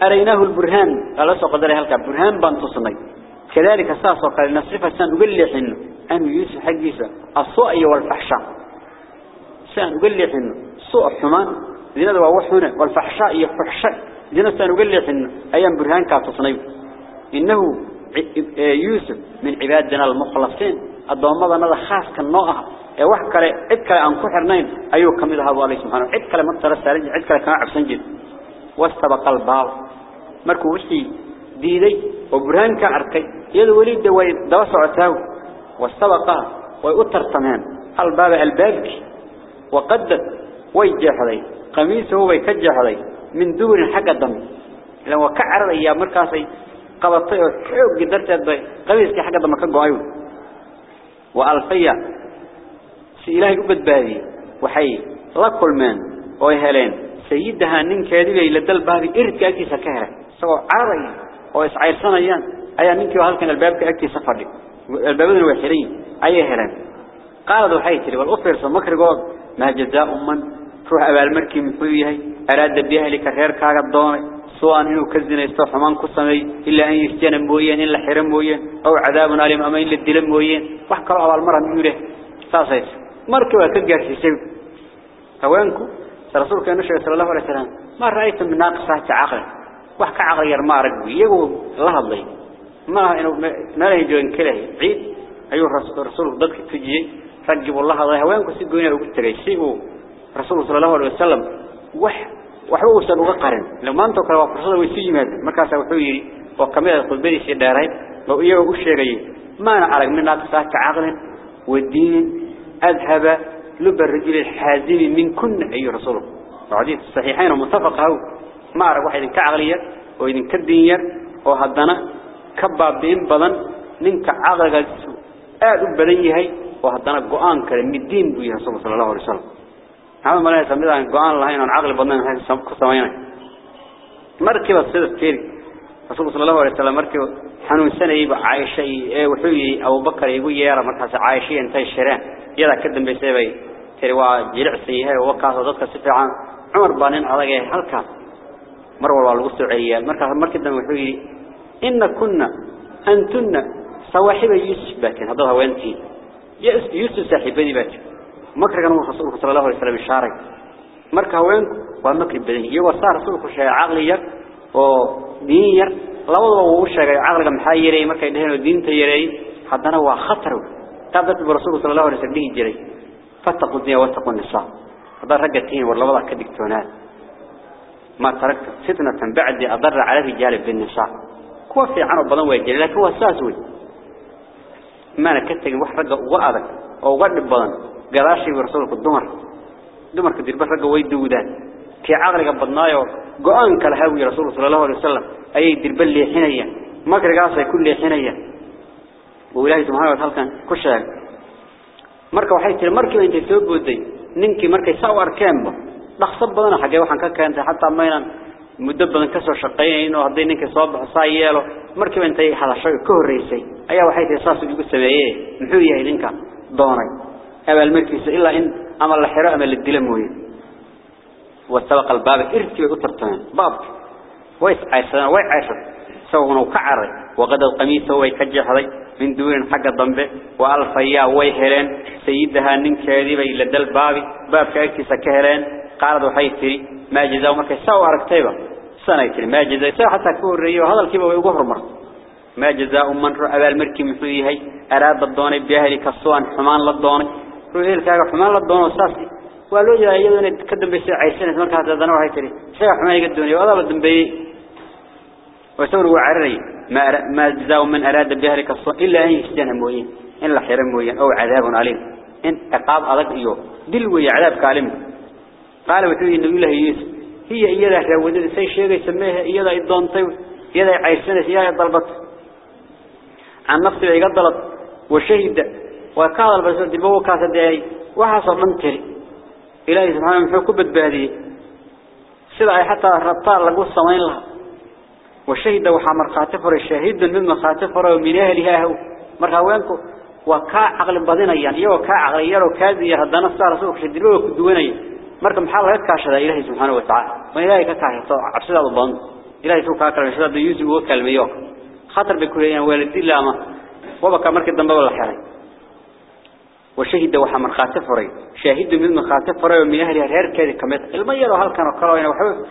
أريناه البرهان. قال سوق قدر هلك. برهان بنتصني كذلك ساس وقال نصرف سان نقول لي حنه أن يوسف حجيسا الصوئي والفحشاء. سنقول لك لي حنا صوء حمان دينا دوا وحنا والفحشاء يفحشاء دينا سأنا نقول لي أيام برهان كاتصنيب إنه آه، يوسف من عبادنا المخلصين الضوامة نظر خاص كالنوعها إيه، وحكا لعبكا لأنكو حرنين أيوه كميد هذا الله سبحانه. عبكا لمنطرة سالج عبكا لكما عبسان جد واستبقى البعض مركو وشي ديدي وبرهان كاركي يدو وليد دواي دواسع تاوي واستبقى ويؤتر تمام. الباب البابك وقدت ويجح لي قميصه ويكجح لي من دور حق الدم لو كعر يا مركاسي قبطي وحيو قدرت يدوي قميصك حق الدم كقو عيون. وألفية سيلاه قبت بادي وحي لكل من ويهلين سيدها نين كاذبي لدل بابي إرد كأكي سكهرة. سوى عاري ويسعير سنة أيان أيان نينكي وهذا كان الباب كأكي سفر لي الباب الوحيرين أي هلين قال ذو حيتري والأفر سمكر قول ما جزاء من روح أبا المركي محويه أراد بها لكرير كاغا الدوني سواء إنه كزنا يستوى حمان قصمي إلا أن يسجن بويين إلا حرم بويين. أو عذاب أليم أمين للدلم بويين. وحكروا على المرأة ميوله ساسيس markii waa ka gaarsiisay haweenku rasuulka nabi sallallahu alayhi wasallam ma raayta min naqsati aqli wax ka aqli yar ma arag iyagu la ما إنه ما له جوين كله عيد أيه رسول رسول ضدك تجيه رجب الله الله وين كسيجون يا رجل تريشيه رسول صلى الله عليه وسلم. وح وحوه سنو قرن لو ما أنتوا كلام رسول ويسجم هذا ما كان سوى حوي وكمل يدخل بريس الداري لو إياه وش شيء ما نعرف من ناقص عقل والدين. أذهب لب الرجل الحازم من كن. أيه رسول. عديد صحيحين ومتفق هو ما أعرف واحد كعقلية وين كدينير وهذا كباب بين بضن ننك عغل آد بدنيه وهدنا قوان كلام الدين بيه رسول صلى الله عليه وسلم. لا يسمى عن قوان الله إن عقل بدن هذا سمعنا مركب الصدق كيري رسول صلى الله عليه وسلم مركب. حنون سنة يبقى عايشة وحوي أبو بكر يقول يا مركز عايشة انتهي الشران يلا كدن بيسيبي تري oo kaas dadka si fiican Umar baanin adagay halka mar walba lagu soceyay marka markii dambe wuxuu yiri إن كنا أنتن صواحب يوسف باكين هذا هو أنت. يوسف صاحبين باكين مكر كان رسول صلى الله عليه وسلم الشارك مركا وين ومكر بدين يو صار رسولك شيء عقلي ودينيا لو هو شيء عقلك محيري مركا يدهن الدين تيري حدنا هو خطر. تابت الرسول صلى الله عليه وسلم به جري فاتقوا الدنيا واتقوا النساء. هذا رقتين والله وضع كدكتونات. ما تركت ستنة بعد أضر على رجال بالنساء. كوا في عنو بدن ويجري لكن هو ساسوي ما أنا كتجي رجع وقعدك أو قرب بدن قراشي برسولك الدمر. دمر كدير رجع ويدودان كي عقلك بدنايو قان كالهوي رسول صلى الله عليه وسلم. أي دربل لي حنيا ما كرجاسة كل حنيا وإلهي سبحانه وتعالى كان كشاك. marka waxay tiri markii intay soo booday ninkii markay saa u arkeenba dhaqsab badan xagee waxaan ka keentay hatta maynan muddo badan ka soo shaqeynayno haday ninkii soo baxo yeelo markii intay hadashay ka horeysay ayaa waxay tiri saas ugu sameeyay muxuu yahay ninka doonay abaal markiisa ilaa in ama la xiro ama la dilo mooyee wasabaqa albaab irti way u tartameen baabki way aysan way aysan سوونه كعري وقد القميص هو يكجحضي من دون حق الضنبه والفيا ويهلين سيدها ننكادي إلى دل بابي باب كاكتس كهلين قالت وحيتري ما جزاو مركي سوى أركتيبا سنة ما جزاو سوى حتى كور ريو هذا الكيبا ويقهر مر ما جزاء من رأى المركي محويه أراد الدوني بيهلي كالصوان حمان للدوني روحي الكاغا حمان للدوني وساسي ولو جاء يدون كدن بيسي عيسين. مركا هذا دنو حيتري شيء حمان يقدوني وهذا الدنبي وسوروا وعرري ما ما جزاء من أراد بهلك الصوم إلا أن يسجن موين إن حرم موين أو عذاب عليم إن عقاب أضق إيوه. دلوي عذاب كالم قال وتوي النبي الله يوسف هي إيدا راودة سي شيء يسميها إيدا إدونتي إيدا عيسنة إيدا ضربت. عن نفسه يقدرت وشهد وكان البرسول دبوه كاسد داي وحصل منتري إلهي سبحانه محو كبت بهذه. سيدا حتى ربطار لقو السمين لها. وشهد وحا مرقاتفر الشهيد من مخاتفر ومن أهلها هو. مرقاوانكو وكا عقل بدنا يعني يو كا عقل يرو كاذي هدنا صار رسولك شدلوه كدواني مركب محال هيك كاشدا إلهي سبحانه وتعالى ما إلهي كاشدا عبسدا البند إلهي سوى كاكرا شدا يوسف وكلمة يوك خطر بكلين والدي لاما وبكى مركب دنبا ولا حري وشهد وحا مرقات فري شاهد من مرقات فري ومن أهلها غير كذا كمت المية لو هل كانوا قرأوا هنا وحب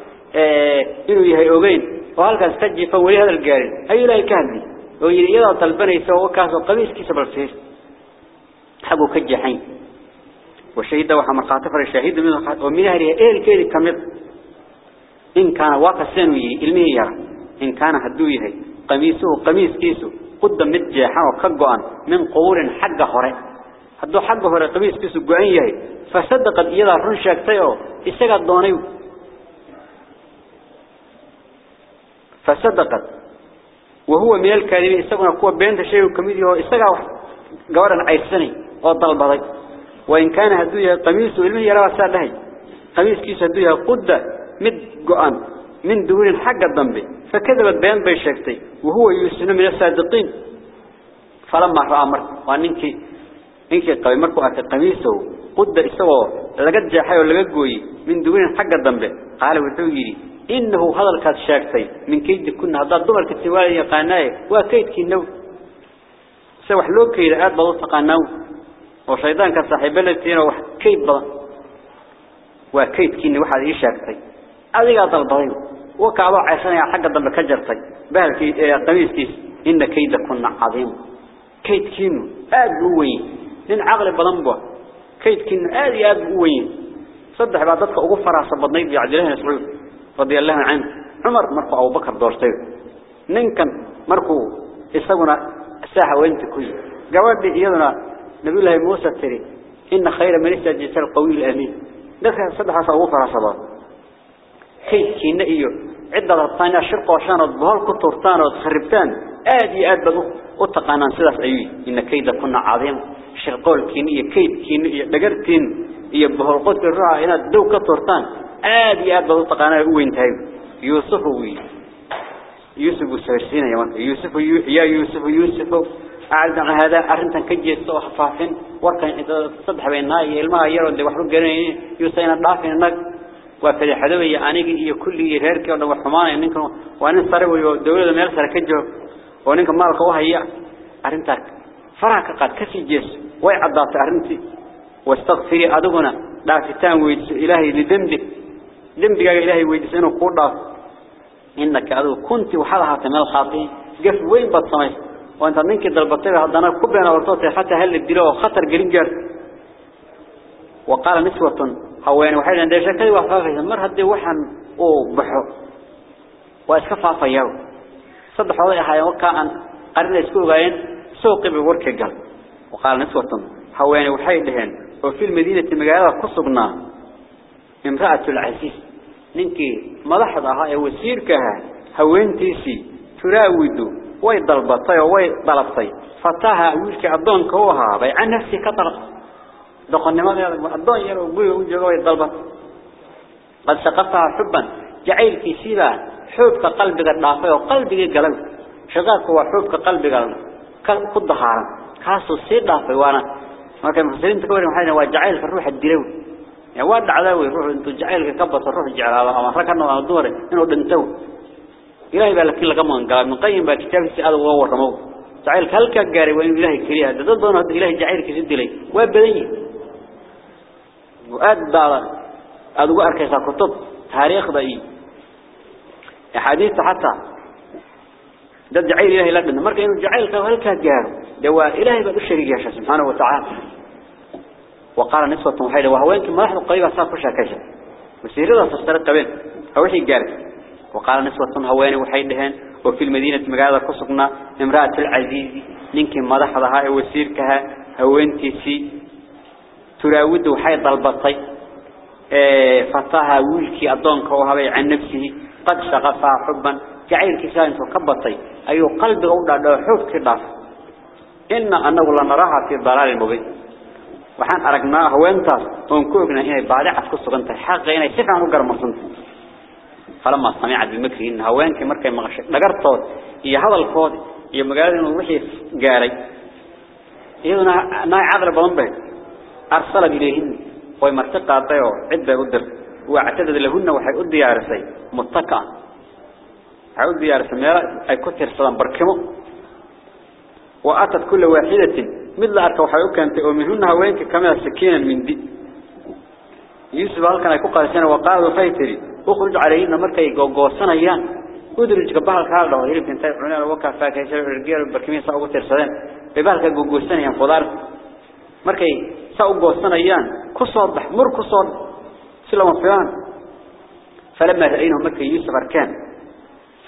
إنه يهي أوبين وهل كان استجي فولي هذا الجاري أي لا يكاذي ويري إذا طلبنا يسوى كاس وقميص كيسب الفيس حقه كجحين وشهد وحا مرقات فري شاهد من ومن أهلها إيه كذا كمت إن كان واقع سنوي إلمية إن كان هدوية قميصه قميص كيسه قد متجاحا وكقوان من قور حق هره هدو حق هره قميص كيسه قوان يهي فصدقت إيضا رن شاكتايو إساقت دونيو فصدقت وهو من الكاذبين إساقنا قوة بينت شيء كميديو إساقا قوارا عيساني وضل بضي وإن كان هدوية قميصه إلمه يرى سادهي قميص كيسه هدوية قد مد قوان من دون حق الضنبي فكذبت بيان بيشكتي وهو يسن من الصادقين فلما رأى مر وانك انك قوي مركو أكا قميصه قد استوى لقد جاحي ولقد قوي من دون حق الضنبي قال وحويري إنه هذا الكاد شاكتي من كيد كنا هذا الضمر كتوالي يقاناي وكيد كنو. سوح لو كيد آد بضو تقاناو وشيطان كصاحب التين وح كيد بضا وكيد كنو واحد يشاكتي هذه قال ضلبين وكعبا عيسان حق الضمر كجرتي بهالكي قميص كيس إن كيد كنا عظيم كيد كنو آد قوي لن عقل بلنبه كيد آد آد قوي صدح بعضتك أغفر عصب في عجلين يسعود رضي الله عنه عمر مركو أبو بكر دورتي ننكن مركو استغنى ساحة وانت كل جواب إيضنا نبي الله موسى تري إن خير من استجيس القوي الأمين. دخل صدح أغفر عصبات كيد كينا إيو. عدة الطانية شرق وشان الظهر كتورتان وتخربتان آدي آد بدو وتقانان سلاس أيوي. إن كيد كنا عظيم. شرقول كينية كيد كينية دقرتين إيا بهر قد الرعا إنا دو كتورتان آدي آد بدو تقانان وين تايو. يوسف وي. يوسف سيرسين يا يوسف يا يوسف يوسف أعلم هذا أرنتا كجي سوى حفافين وكان إذا صدح بيننا يلما يرون دي وحرق جرين يوسين الضعفين النق وفي حدوية أنيق كل هيرك ولا وحمان إنكم وأنا صار والدولة ما يخسر كجوا وإنكم ما لقوها هي أرنتك فرق قد كسي جيس ويعضات أرنتي. واستغفري أدونا لا فتان ويد إلهي لذنبك ذنبك إلهي ويد سنو قرضا إنك أدو كنت وحدها تمال خاطئ قف وين بتصمي وأنت منك دلبطير هدنا كبنا ورطوتي حتى هل الدلو خطر قرنجر وقال نسوة هوين وحيد عند شكل وفافه مر هدي وحن أو بحو. واسكفا فياو. صدح وضعي حيا وكان قرن يسكو غاين سوق بورك قال. وقال نسوة هوين وحيد لهن وفي المدينة مقالة قصبنا امرأة العزيز. ننكي ملاحظها وسير كها هوين تيسي. تراودو way dalbatay oo way dalabtay fataha wiilkii adoonka uu ahaa bay aan nafsi ka dalab doqonnimadeeda adoon yar oo guriga u joogo way dalbat qad saqafaha hubban jacaylkii sida xubka qalbiga dhaafay oo qalbiga galay shaqaadku waa xubka qalbiga ku dahaaran kaasoo sii dhaafay waana markay muslimiinta ka waran waxay waa jacaylka ruuxa ya waa dhacdaa way ruux intuu jacaylka ka bato ruux jeclaado ama rag ka noqdo dumar inuu dhinto إلهي بالك لك من قال من قيم بكتاب السعادة وهو الرمو تعال هلك جاري وين إلهي كريه. هذا ضدنا هذا إلهي جعير كسد لي وابدي وأد دار. أدو أركز كتب تاريخ ضي حديث حتى. ده جعير إلهي من مركز إنه جعير هلك جاري دواء إلهي بدو الشريك سبحانه وتعالى. وقال نسوة محيلة وهو يمكن ما نحن قريبا صار كشا كشا وسيرة تسترق بين أو شيء جاري وقال نسوة هواني وحيدهن وفي المدينة مقالة كسقنا امرأة العزيز. نينك مدحضها وسيركها هوانتي سي. تراود وحي ضلبطي آه فتاها ويلكي أدونك وهبي عن نفسه. قد شغفها حبا. جعيل كسان فكبطي أي قلب أولا لو حب كداف إن أنه لنراها في ضلال المبين. وحان أرقناه وانتاس ونكوغنا إنه بادعة كسقنت حقا إنه سفعا وقرمصنت فلما سمعت بمكرهن هوانك مركي مغشي لقرطود هي هذا الكود هي مقالة وحي قاري. إذن ناي عذر بضنبه أرسل إليهن ويمرتقى طيو عدة أدر واعتدد لهن وحي أدي يارسي متقع حي أدي يارسي ميلا أي كتر صدام بركمه. وأتت كل واحدة مثل أركا وحي أكانت ومنهن هوانك كما سكينا من دي. يوسف هالكان أي كقاسنا أخرج عليهن مركي قوصنا ايان ودرج قبها الكالة وهيرب كنتاي عنانا وكا فاكا يسير الرجال بركمين ساقو ترسدين ببالك قوصنا ايان خضار مركي ساقو قوصنا ايان كسور بح مر كسور سلما فيان. فلما رأينهم مركي يوسف أركان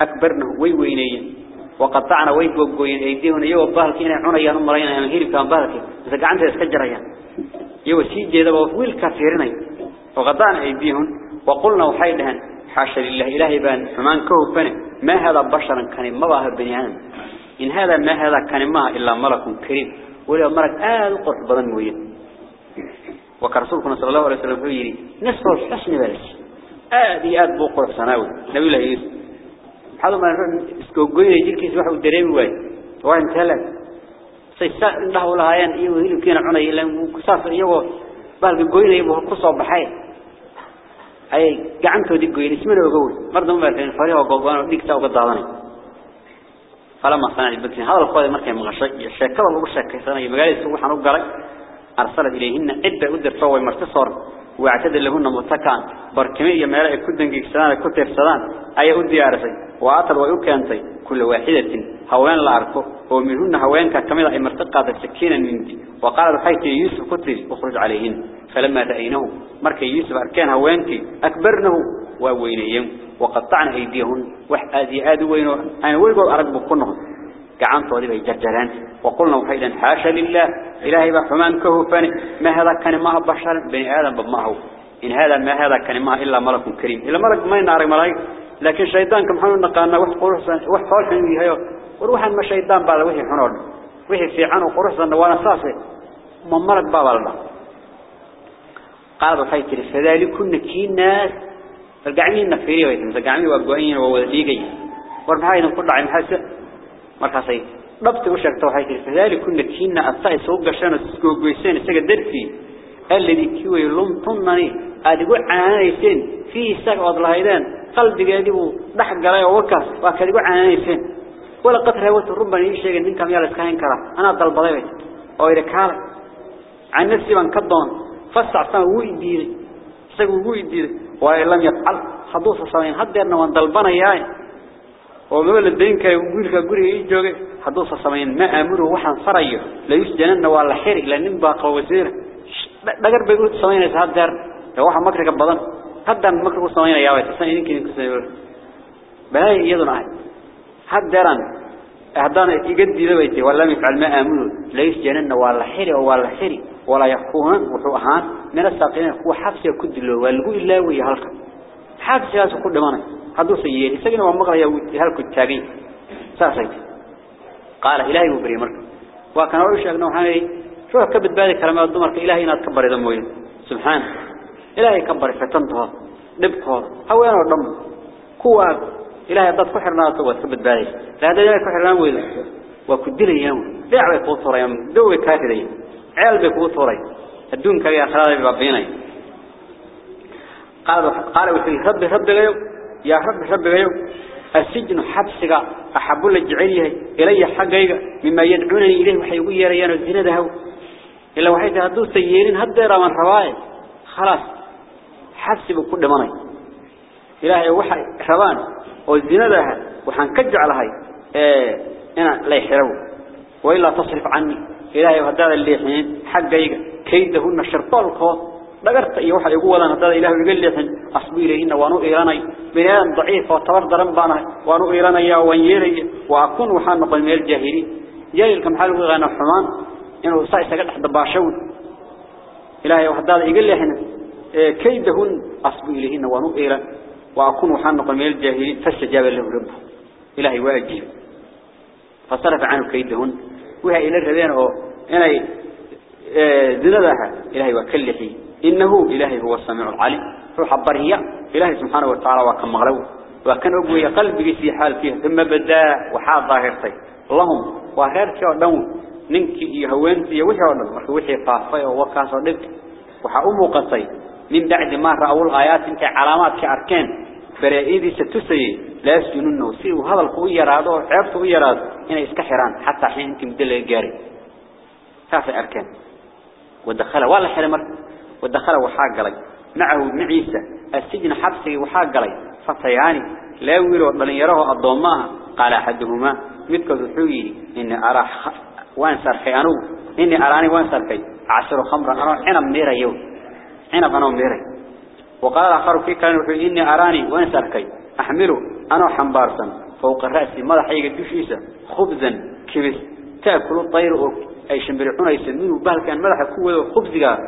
أكبرنه وي وينيين وقطعنا وي قوين أيديهن يو بالك إنا عنايان مرينا يعني هيرب كان بالك إذا قعنت يسكجر ايان يو سيد جيدا وفويل كافيرين وقطعنا أيديهن. وقلنا وحيدهن حاشا لله إلهي بان فمان كهفنه ما هذا بشرا كان ما باه بني آدم. إن هذا ما هذا كان ما إلا ملك كريم. ولا ملك آل قرح بدن وين وكرسولكم صلى الله عليه وسلم يري نصف الحسن بلش. آدي آد بو قرح سناوي. نبي الله يوسف هذا ما اسكوغوين يجيك يسوح ودريم واي. وين تلك سيسا الله لهايان إيوه هيلو كينا عناي إلا كسافر إيوه. بالك قوين إيوه كسو بحي ay gacantoodii gooyeen ismana ogow mardan baa taan fariiqo go'aan dhigta uga daadanay falama sanad bakri hadal qoday markay maqashay iyo sheekada lagu sheekaysanay magaalada waxaan u galay arsalad ilayhinna idda u dirto way martisor واعتد لهن متكان بركمي يا ميل ay ku dangiigsadaan ku tirsadaan ay u diyaarisay waatal way u keentay kul waaxidatin haween la arko oo minhunna haweenka kamida ay martaqada sakiinan mindi وقال حيث يوسف كتري اخرج عليهن فلما رأينه مركي يوسف أركان هوانكي أكبرنه ووينيهم وقطعنا أيديهن وحادي آدي وينه. أنا ويقول أرقب كنهم قعان طالب جرجران. وقلنا وحيدا حاشا لله. إلهي بحمان كهفاني ما هذا كان ما بشر؟ بني آدم بمعه إن هذا ما هذا كان ما إلا ملك كريم. إلا ملك ما ينعرق ملايك. لكن شيطان كم حنون نقالنا وح قرصا وح قرصا هيو. وروحا ما شيطان بعد وحي حنون. وحي في عنه قرصا. وأنا صافي. ما ملك بابا الله. قالوا فايتر كنا كي الناس. فالقعمي النفيري ويتم. فالقعمي وابقعين ووذيقين وارمحاين قلع المحاسة مركاسي ربط وشكتو حايتر كنا كي الناس الصائي سوق عشان السكو قويسين استقدر فيه الذي كيوي لنطنني هذا يقول عنا يسين فيه ساق وضل هيدان قلب قادبو ضحق قرايا ووكاس وكذا يقول عنا يسين ولا قطر هوت ربنا يشيق ان انكم يالسكاين كرا. أنا ضل بضيبت أو يركال عن نفسي من كدون. Fasacsan wuu idiiray isaga wuu idiiray waa lam yafcal haduu sameeyay hadeerna waan dalbanayaa وما لدينك يقولك قري يجوك حدوث سمين ما أمره وحن فريه لا يسجنن ولا حرق لأن باقى وزير دقر بيقول سمين هذا دار. وحن مكرك بدن هذا مكرك سمين يا ويت. سمين يمكن يكون سمين بهاي يدنا. هذا دارن هذا يقدي ذويتي ولا يفعل. ما أمره. لا يسجنن ولا حرق ولا حرق ولا يحكوهن وحوها. من الساقين هو حفظ كد له والقول الله ويهلك حفظ هذا كد ما نه حدوس يين سجن ومغلا يهلك التاجي سأسيت. قال إلهي وبريمر وكان أول شيء إنه شو هكبت بعد كلامه الدمر إلهي نتكبر إذا موين سبحان. إلهي كبر فتنته نبته هو أنا الدم قوة إلهي ضد فحر ناس وثبت بعدي لا دجال فحر ناس وكدلي يوم. لا عرف يوم. دوي كافر يوم kuu tuuray adduunka iyo aakhirada bay baabiinayaan qaala qaala wuxuu rabbi rabbigayo يا رب رب غيو. السجن حبسك أحب الجعليه إلي حقيقة مما يدعونني إليه وحي يقول يا ريان الزنا ده إلا وحيد هدو سييرين هدير من رواية خلاص. حبس بكل مني. إلهي وحي حوان والزنا ده وحن كجع لهاي إيه أنا لا يحرو وإلا تصرف عني. إلهي وهداد اللي حين حقيقة. كيدهن الشرطال الخوض لقرت أي واحد يقول أنا هذا إله يقول لي أصبي إليهن وانو إيراني. بني آدم ضعيف وطبر درن بانا. وانو إيرانا يا وانيري. وأكون وحان نقل من الجاهلين جاهل كم حاله غانا حمان. إنه ساي سقل أحد باشون. إلهي وحداد يقول لي إحنا كيدهن أصب إليهن وانو إيران. وأكون وحان نقل من الجاهلين فاستجاب له ربه. إلهي واجب. فصرف عنه كيدهن وهي إلى الربين أو إنه ذنبها إلهي وكلحي إنه إلهي هو السميع العليم. روح برهية إلهي سبحانه وتعالى وكان مغلو وكان أبوي قلبي في حال فيه ثم بدأ وحال ظاهرتي اللهم وهرتي ودون ننك يهوانتي وحي ودن وحي فافي وكاس ودك وحا أموقتي من بعد ما رأوا الغايات إنك علامات كأركان فرائدي ستسي لا يسجنون وسيء وهذا القوي يرادو عرفته يراد إنه يسكحران حتى حين انت مدل الجاري كافي أركان ودخل ولا حرمر ودخل وحاق لي معه معيسى السجن حبسي وحاق لي فتياني لا يولو بل يراه الضماها قال أحدهما مثل حوي إني أرى وان سرخي أنو إني أراني وان سرخي عشر خمرا أنا عنب ميري يوم عنب أنا ميري وقال آخر في كان يقول إني أراني وان سرخي أحمله. أنا حنبارسا فوق رأسي ماذا حيقى دشيسا خبزا. كبس. تأكل الطير أي شنبري حنيسا منه بهل كان ملح كوة خبزها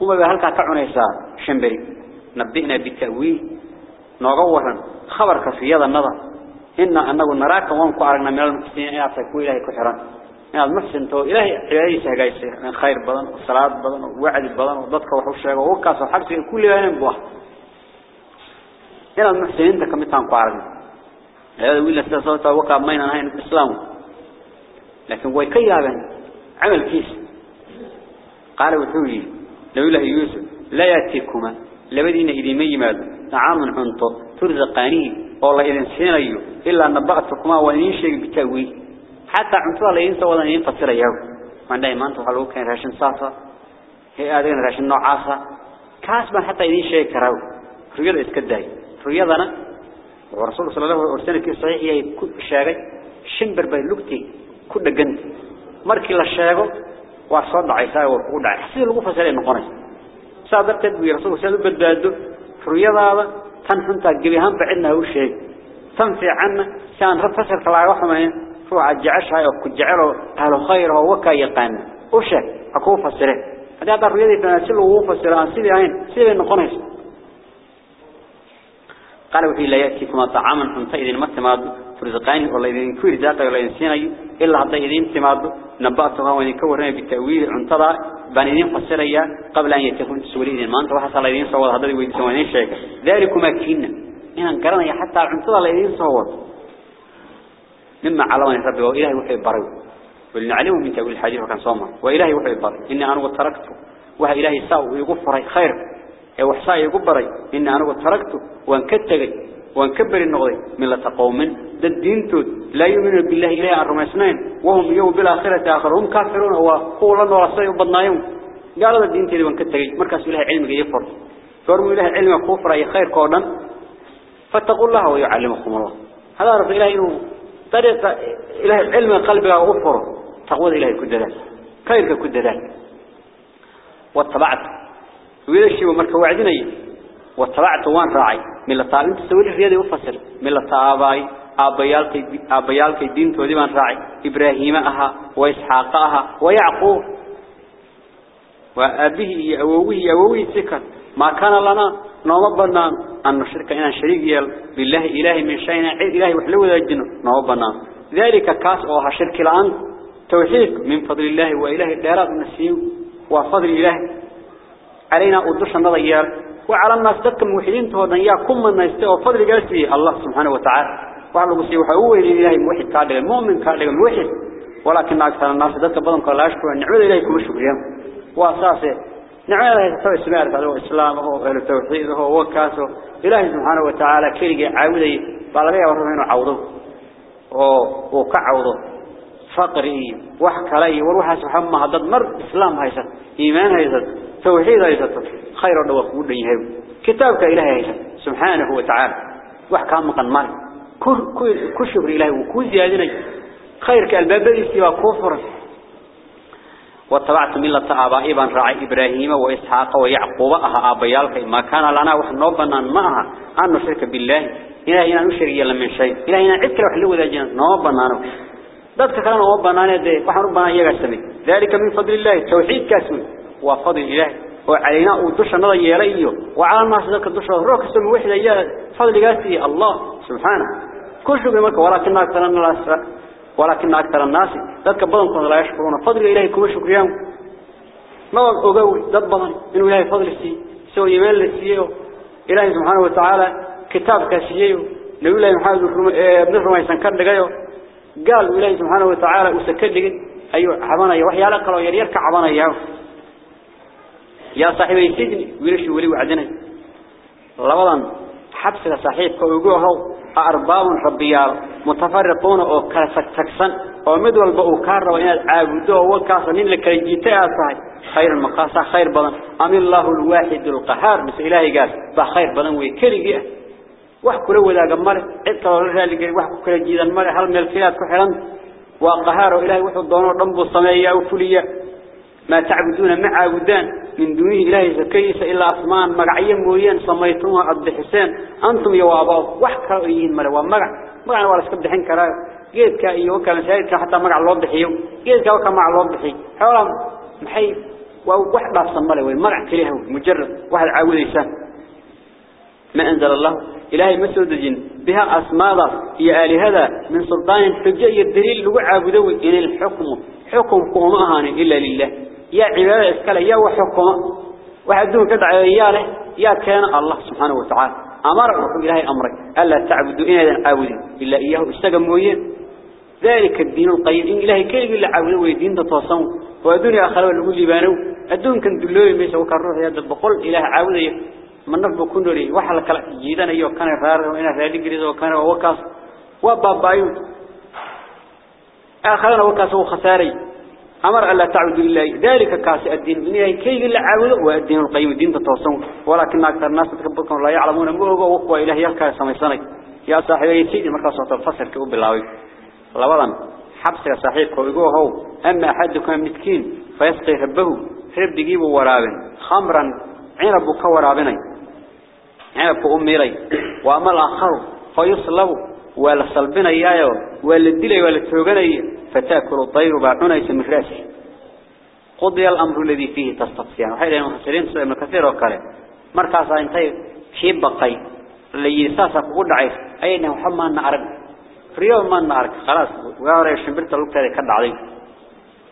هما بهل كان كعنيسا شنبري. نبئنا بالتأويل نغورا خبر كفية النظر. إن أنه نراك وانكو أرقنا من المحسنين. تكوي إلهي كحران. إن المحسن تو. إلهي عيسى قايسي من خير بدن وصلاة بدن ووعد بدن وضدك وحوشة ووكاس وحبسي كل يوم بواح إن المحسنين انت كمتان قارنا هذا ويلا سلسلة وقع مينا هاي الإسلام لكن هو يكيابا عمل كيس قال وحوي لو إله يوسف لا يأتيكما لبدين إذي ميماد نعام عنطو ترزقانيه والله إذن سينيو إلا نبغتكما وإن شيء بتأويل حتى عنطو الله ينسى ولا ينفصل يهو من دائما أنتو حلو كان راشن صاصة هي آدين راشن نوعاسة كاسبا حتى إذن شيء كراو رياض إسكداي رياضنا ورسول صلى الله عليه وسلم كي صحيح يهي شاقي شنبر بي لقتي كل جنت مركي لا شاقو وصار دعيسا وقود دعي حسي لغو فسالي نقوني سادرتد بي رسول صلى الله عليه وسلم رياضة tan xunta gabi ahaan bacina u sheeg tan fiicanna saan rab fasalka laga waxmayn ruuxa jeceshahay oo ku jecel oo ahlu khayr oo waka yaqaan u sheeg aku fasire hada aad riyadii fanaasil uu fasiro aan sidii ahayn sidii noqonayso قالوا إلا يأتيكم طعاما أنت إذن ما تماد فرزقاني والله إذن كوير ذاته ولا ينسيني إلا حتى إذن تماد نبأتها وإذن كورنا بالتأويل عنتظى بان إذن فسريا قبل أن يتكون تسولي إذن ما أنت وحصل إذن صور هذا ويتسوانين شيئا ذلكما كينا إن قرنا حتى عنتظى إذن صور مما علمني ربي وإلهي وحي بريو ولنعلمه من تأويل الحديث وكان صوما. وإلهي وحي بريو إني أنا تركته وها إلهي ساو ويغفر خير. وحصاي يقبري إن أنا تركته وانكتغي وانكبر النغضي من لتقوم ذا دينتود لا يؤمن بالله إله الرمسنين وهم يوم بالآخرة آخر هم كافرون وقولا ورسائي وبضنايهم قال هذا الدين تدي وانكتغي مركز إله علمك يفر فرموا إله علمك كفر أي خير قولا فاتقوا الله ويعلمكم الله هذا رب إله إنه طريقة إله علم قلبك غفر تقوى إله كدلال خيرك كدلال واتبعت ويلشي ومرك وعدني. واتبعت وان راعي. من الطالب تسوي الرياضي وفسر من الطاباي أبيالك أبيالك الدين تودي من راعي. إبراهيم أها وإسحاق أها ويعقوب. وأبيه أووه أووه سكر ما كان لنا نوم بنان أن نشرك إن شريك يل. بالله إله من شيء إله وحلو ذا الجن. نوم بنان ذلك كاس أو شرك الآن. توحيد من فضل الله وإله الدارات نسيه وفضل الله علينا أدرش النضيار وعلى الناس ذلك الموحدين تهدن ياكم من يستوى فضل جالسه الله سبحانه وتعالى. وعلى قصي وحوه لله موحد كارلغ المؤمن كارلغ الوحد ولكن أكثر الناس ذلك بدن قال لا أشكر أن نعود إليكم الشكريا وأساسه نعود إليه تسوي سمارة هذا إسلامه وأهل توحيده وكاسه إله سبحانه وتعالى كيرجي عاوده. بالغيه ورهينه عوضه. وكعوضه فقري وحك لي وروح سبحانه هذا مر إسلام هيسد إيمان هيسد توحيد هيسد خير الله كل يهو كتابك إلهي هيسد سبحانه وتعالى. وحكام مقنمر كل كل كل شكر إلهي وكل زيادنا خيرك الباب يستوى كفر. واتبعت ملة آبائي بان راعي إبراهيم وإسحاق ويعقوب. أها آبيالك ما كان لنا وحنوبنا معها أن نشرك بالله. إلى هنا نشرك يلا من شيء. إلى هنا عدك لو حلو ذا جنة نوبنا ذاتك كلام نوبنا ندي وحن ربنا يقسمي ذلك من فضل الله. توحيد كاسم. وفضل الله وعلينا ودش نضا يليه وعلى الناس ذلك دش روك سم وحده يا فضل قاسي الله سبحانه كل شيء بمك ولكن أكثر الناس ولكن أكثر الناس ذلك بدن لا يشكرون فضل إلهي كم شكريان ما أقوي ذب بدن إنه إلهي فضل السي سوى يمين للسيه إلهي سبحانه وتعالى كتاب كسيه نبي الله محمد ابن رمى يسنكر لقيه قال إلهي سبحانه وتعالى وسكر لقيه أيوة حبانا يا وحي على قلوا يريرك عبانا يا يا صاحبي السجن ويلش ولي وعدنا. لبضا حبس صاحبك ويقوه أرباب ربيال متفرقون أو كالسكسن أو مدول بأو كار وإن عابدوه وكاسنين لكريجيتي أصحي خير المقاصة خير بدن أم الله الواحد القهار. بس إلهي قال بخير بدن ويكريجيه وحكو لو ذا قمر. عدك ورجال وحكو كلا جيدا مر. هل من الفيات كحرا وقهار إلهي وحو الضوانور رنبو الصمية وفلية. ما تعبدون مع عبدان من دونه إلهي زكيس إلا أسمان مقعيا مويان عبد حسين أنتم يواباو وحكا إيهن ملوا مقع مقع ولا سكب دحين كرايو جيدك إيه وكا مسايدك حتى مقع الله بحيو جيدك وكا مع الله بحي حولا محي. وواحد أفصل ملوي مقع كليه مجرد. واحد عاود إيسان ما أنزل الله؟ إلهي مسود الجن. بها أسماء هي آلهة من سلطان حجة الدليل لو عابدوا إن الحكم حكم كوما أهاني إلا لله. يا عبادة إسكالة يا وحكم وحدون كدع ياله يا كان الله سبحانه وتعالى أمر رحم إلهي أمرك. ألا تعبدوا إنا عابدين إلا إياه استقموين ذلك الدين القيم. إن إلهي كيف إلا عابدوا ويدين تتوصون؟ وأدوني أخلوا اللي قول لبانو أدون كان دلوي ميسا وكان يد بقول إله عابدوا من نفسه كنه لي وحلا كلا جيدان أيوه. كان رار وإنا رادي قريز وكان وكاس. وبابايون آخرنا وكاس وخساري أمر ألا تعبدوا الله ذلك كاس الدين. هي كي إلا عابد والدين القيم الدين تتوصون ولكن أكثر الناس تكبركم لا يعلمون موه وقوى إله يركى سميساني يا صاحبي سيدي صوت الفصل كأب الله لوضا حبس صاحبك ويقوه هو؟ أما أحدكم مسكين فيسقي ربه رب يجيبه ورابن خمرا عنب كورابني. عنب أميري. وأما الآخر فيصلب. ولا صلبنا إياه ولا الدلي ولا التوغني فتأكل الطير بعونيس من راسه قضي الأمر الذي فيه تستطيع وحيدا المفسرين من كثير وكاله مركز انتي شيء بقي. اللي يساسا قد عيس أين محمد نعرف. ريال ما نعرف. خلاص وغير الشمبرت الوقتي كد عليه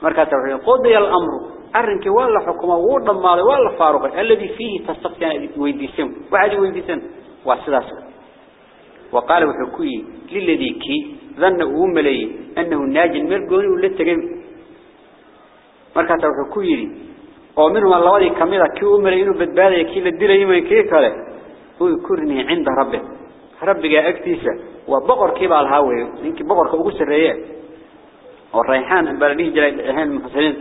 مركز قضي الأمر. أرنك ولا حكومة ولا مالي ولا فاروق الذي فيه تستطيع ويديسم وعد ويديسم واسداسه وقال وحكوي للذي كي ظن أهم لي أنه ناجن ملقوني ولا تقيم مركا وحكوي لي ومنهم الله ودي كميلا كي أهم لي إنه بدبالة كي لدي لي من كي كاله هو يكرني عند ربه. ربه جاء اكتسا وبقر كي بقى الهاوي لنك بقر كي بقص الرياء والريحان أمبالي جلال الهان المحسنين.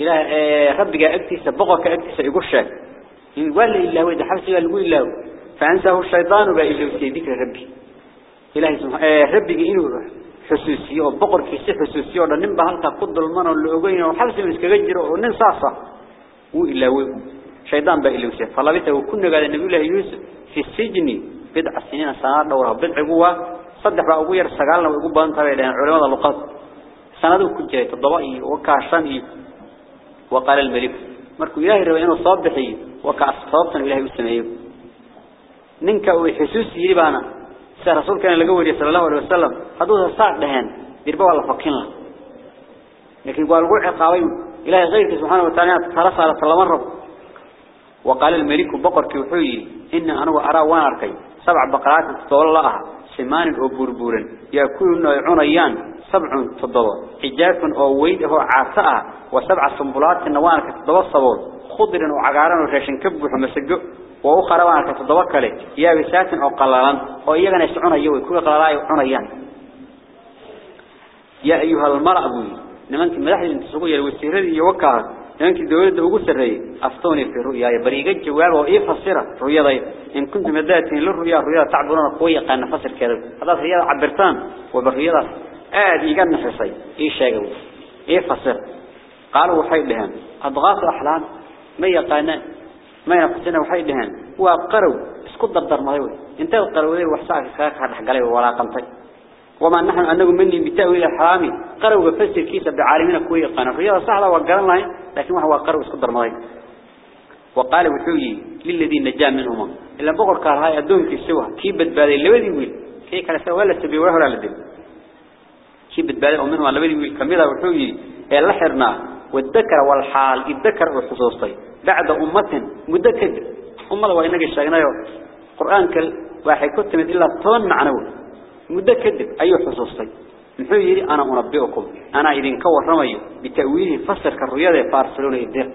إلى آه، ربه جاء اكتسا بقر كي اكتسا يقول شاك إن قال لي إلا وإذا إذا حفظي قال لي إلا فأنساه الشيطان إلى ذكر ربي. إلهي سبحانه ربي إنه حسوسية وبقر كيسي حسوسية ولنن بهالتا قد المنى اللي أقين وحلس من اسكجر ونن صاصة. وإلا و شيطان وسيف فلبثه وكنا قال النبي الله يوسف في السجن بضع سنين سنة دورها بضع قوة. صدح بقى أقوير سقالنا ويقول بانتا لأن علماء اللقاط سنده كجري تضبائي وكاشاني وقال الملك. مركو إلهي روينه صابحي وكأصطابتنا إلهي والسمايب ninka uu xisuus yiri baana sida rasuulkana laga wariyay sallallahu alayhi wasallam haduu saar dhahan dirba wala fakin la laakiin waa lagu ciqaabay ilaahay qeyrkiisa subhanahu wa ta'ala tala sala sallallahu rab وقال الملك بقرك وحي إن أنا وأرى وأنا أركي سبع بقرات الله سمان أو بربورا يأكلون عنيان سبع تضوى حجاف أو ويد هو عاصاء وسبع سنبلات النوانك تضوى الصبور خضر وعقارا وشاشن كب ومسجو وأخرى وأنا كتدوكله يا بسات أو قلالان. أو يسعون يوي كل قلال يعنيان يا أيها المرأة بوي. نمانك مدحي انت سوية الوسيرة يوكا نمانك الدولة أقول سرية أفتوني في الرؤيا. بريقة جواب وإيه فصيرة. رؤيا ضي. إن كنت مداتين للرؤيا. الرؤيا تعبرون قوية. قانا فصل كذا هذا رؤيا عبرتان. وبالرؤيا آد يقال نفسي. إيه شاقوا إيه فصيرة. قالوا وحي لهم. أضغاث أحلام. ما يقانا. ما ينفسنا وحي لهم وقروا. اسكت دردر مضيوي انت القروا ذي وحساك خاك هذا حقالي ولا قمتي وما نحن أنه مني بتأويل الحرامي. قروا بفسر كيسة بعالمين كوي رياضة سهلة وقرن لهم لكن هو قروا اسكت دردر مضيوي وقال وحوي للذين نجا منهم. إلا بقر قال هاي أدون في سوا كي بدبالي اللي ودي ويل كي كان سوا ولا سبي ولا ولا لدين كي بدبالي ومنهم اللي ودي ويل كميرا وحوي. حرنا. والذكر والحال. الذكر والخصوصي بعد أمتين مدة كدر أم الله وإنك الشيخنا يقول القرآن كل واحد كتن إلا ثمان معنوه مدة كدر أيها حصوصي نحن يري أنا أنبئكم أنا إذن كور رمي. بتأويل فصل كالرؤية دي فارسلون إدير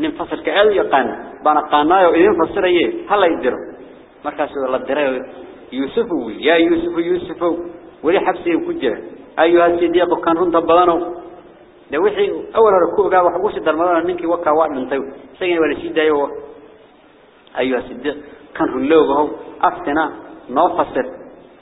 إذن فصل كأل يقان. بانا قانا إذن فصل إيه. هلا إدير مركز الله إدير يوسف يا يوسف يوسف. ولي حبسي وكجر أيها السيدية بكان رنطة بلانو. ده وحي أول ركوع جاء وحوس الدرمان منك وقع من طيب. سجن ولا شيء دايو أيها سيدي كان رلوه أفتنا نافست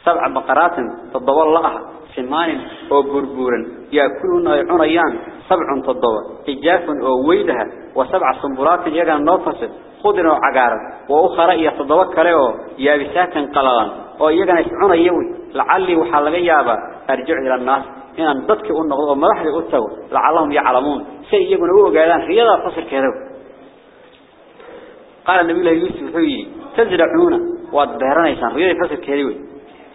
سبع بقرات تضوى الله. ثمان أو بربورا يأكلون عريان سبع تضوى. إجاف أو ويدها وسبع صنبرات يجا نافست خذنا عجارا وأخرى يتضوى كريو. يابسات قلالا أو يجا نشعون يوي. لعلي وحلقي يابا أرجع إلى الناس. إن ضدك النقض ومرحل أتوا لعلهم يعلمون شيء يقول هو قالان رياضة فصل كذا قال النبي الله يوسف حوي تزرعون والدهران يسان رياضة فصل كذا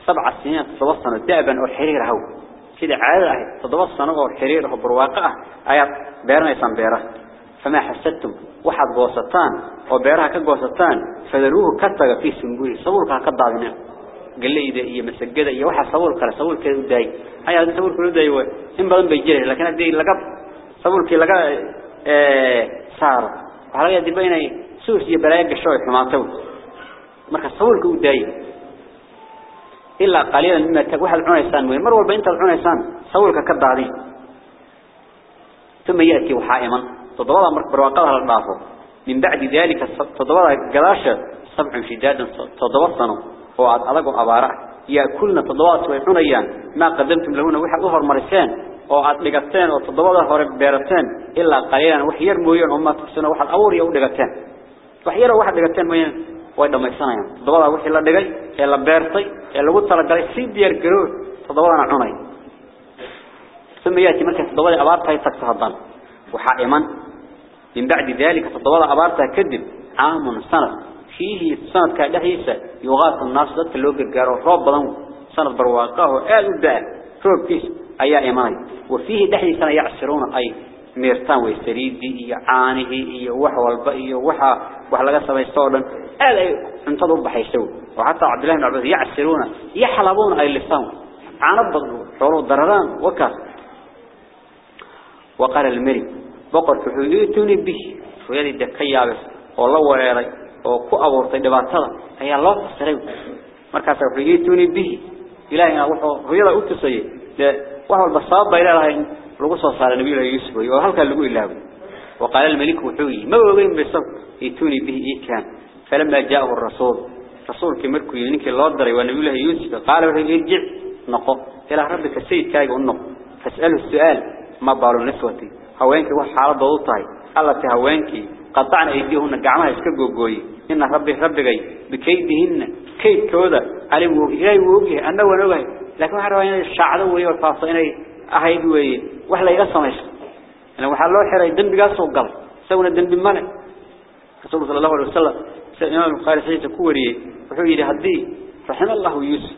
سبع سنين سنة دابا أو حرير هو كده عادة أهي تضبط سنة أو حرير هو برواقع آيات بيرنا يسان بيره فما حسدتم واحد قوستان أو بيرها كقوستان فذروه كتغ في سنبوه صورك كدع قال لي إذا إيه مسجدة إيه واحد صور كلا صور كده داي هاي هذا صور كده داي هو. إن بدن بيجري لكن هذه لقب. صور كده لقى صار وحلا يدي بيني سوسي بلايق الشوي كما تو مركز صور كده داي إلا قليلا مما تقوح العنيسان وين مر والبين العنيسان صورك كالضعدي ثم يأتي وحائما تضوضا مرك برواقضها للضعفه من بعد ذلك تضوضا قلاشة سبع شدادا تضوضا صنو وعد ألقوا أبارع يأكلنا تضوضا ويعنيان ما قدمتم لهنا وحا أهر مرسان وعد لقتان وتضوضا هور بيرتان إلا قليلا وحير مويان وما تفسنا وحا الأور يو لقتان وحير واحد way dhamaysanayaan todobada wixii la dhigay ee la beertay ee lagu talagalay si diyaar garow todobadana cunay sameeyay markay todobada abaarta ay tagto hadan waxa iman min bacdi dalika todobada abaarta kadib aamun sanad فيه صنعت كالهيسة يغاث الناس ذات اللوك القارو روب بضانو صنعت برواقه ألداء روب كيس أي إيماني. وفيه دحي سنة يعسرون أي ميرتان ويستريد إي عانه إي وحا والبئي وحا وحا لغا سبا يستوردن ألا انتظروا بحيسو وحتى عبد الله العباد يعسرون. يحلبون أي اللفتان عانبضوا شعروا الدرران وكاس وقال المري. بقر فحيوتوني به. فيالي دكيابس. والله وعيري oo ku abuurtay dhibaatada ayaa loo fasiray markaas fahiytuni bihi. Ilaahina wuxuu riyada u tusayay. Wax walba sabab ay leedahay lagu soo saaray nabi yuusuf oo halka lagu ilaaway وقال الملك وحوي ما وغين بسب يتوني به إيكان فلما جاءه الرسول رسول كمركو ينك الله دري ونبي الله يوسف قال له ارجع نقو إلى ربك السيد كايق النق فاسأله السؤال ما بال نسوتي هوينك وحالة ضوطاي التي هوينك قطعنا ايديهن قعمها اسكبوا قوي إن ربي ربي بكيدهن كيد كودا علم إلهي ووجه أنه ونوجه لكن حروين الشعر وي والفاصين أهيد وي وحلا يقصمش أنا وحلا حرا الدنب قاصو قل سونا الدنب ملك رسول صلى الله عليه وسلم إمام البخاري سيد كوري وحوي هدي رحم الله يوسف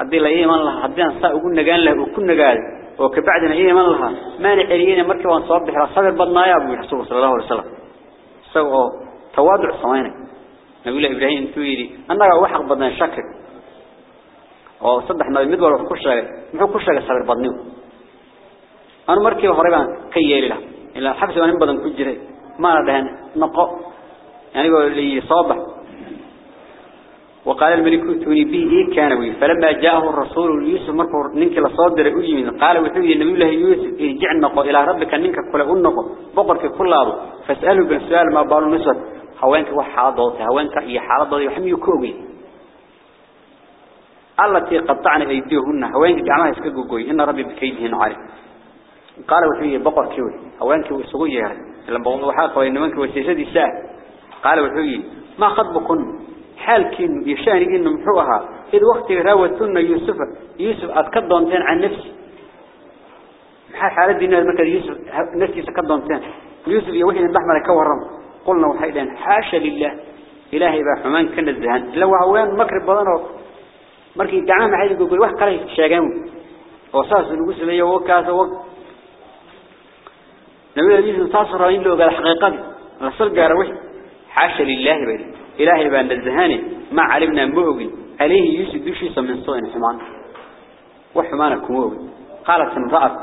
هدي لا إيمان الله هدي أن ساء وكنا قال له وكنا قال وكبعدنا إيمان الله ما نحريين مركب ونصبح رصبر بدنا يا أبو رسول صلى الله عليه وسلم سوى تواضع صمينه نبي الله إبراهيم تويري أنا واحد بدنا شكر صدق نبي مدور في شيء محو كل شيء صبر بدنيه أنا مركب هربان كيالي له. إلا حبس وأنا بدن كجري ما ندهن نقاء يعني يقول لي صابح وقال الملك توني به إيه كان وي. فلما جاءه الرسول يوسف مركو ننك لصادر أجمين قال وحوي النبي الله يوسف ارجع النقو إلى ربك ننك كل النقو. بقر في كل فاسأله بالسؤال ما بال نسوة هوانك وحاضوت هوانك هي حاضوت يحمي كوبي التي قطعنا أيديهن. هوانك جعلها يسكقوا إن ربي بكيدهن عارف قال وحي بقر كيوي هوانك وسقويه لما بقول وحاق وإنما وسيسد الساعة قال وحي ما خطبكم حالكين يشاني إنه محوها إذ وقت راوتنا يوسف يوسف أتكدونتين عن نفسي. حال حالة دينا المكان يوسف نفسي سكدونتين يوسف يوحي البحمر كورم قلنا وحيدان حاشا لله. إلهي بقى حمان كان الزهان لو هوان مكر بدنه markii gacmaha maxay gogol wax kale sheegan oo saas lagu sameeyo wakaas oo nabiga yusuf taas rayn loo gaar xaqiiqadi la sal gaar wix إلهي بأن الزهاني ما علمنا أنبوغي عليه يوسف دوشيصا من صوين حمان. وحمانا كموغي قالت امرأة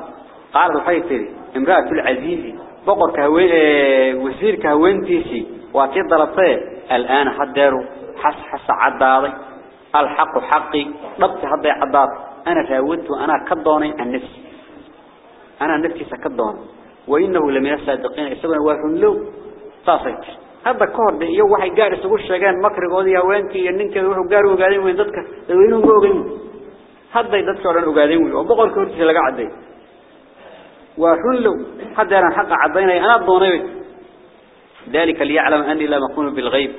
قالت الحيطي امرأة العزيز بقر كهوين آه، وزير كهوين تيسي وأكيد ضلطي الآن حدارو حس حس عداري. الحق حقي ضبط حضي عدار. أنا فاوت وأنا كدوني النفس. أنا نفسي سكدوني. وإنه لم يسعد قيني سبعا واحد لو هذا كور ده يو واحد جالس يقول شجان مكر قاضي وينك ينك يروح جارو قاعدين وين ضدك وينهم جوجين هذا يضدك على قاعدين وبقول كورتي لقى عدي واحد له هذا أنا حق عدينا أنا ضوني ذلك ليعلم أني لم أكون بالغيب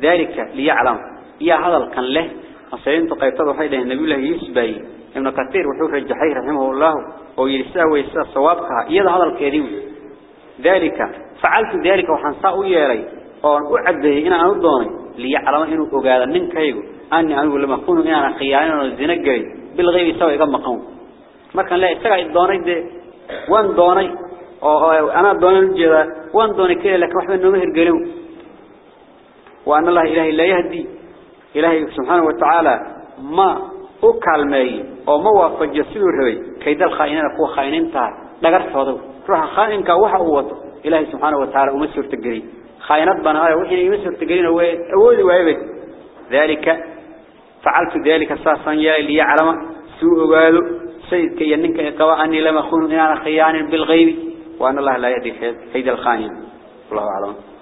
ذلك ليعلم يا هذا كان له أصلين تقيتوا حيدا النبي الله يسبي ابن كثير وحوف الجحي رحمه الله ويساوي يسا صوابها يد هذا الكريم ذلك فعلت ذلك وحنساء يالي وأعده إنا أنضوني ليعلم إنه أقال من كيغو أني أنه لما أكون إنا خيانا والزنقري بالغيب يساوي كما قوم ما كان لا يستقع الدوني دي وان دوني أنا دون الجدا وان دون كذا لك واحد منهم هرجلوا وأن الله إله لا يهدي إلهي سبحانه وتعالى ما أكلمي أو ما وافق جسده الربي كيد الخائنين قوة خائنين تار لقرت هذا روح خائن كوها قوته إلهي سبحانه وتعالى ومسر تجري خائنات بناها وحين يمسر تجرين هو أول وعبد. ذلك فعلت ذلك أساسا يا اللي يعلم سوء سيد كي ينك قوا أني لم أخون أنا خيان بالغيب وأن الله لا يهدي كيد الخائن الله أعلم.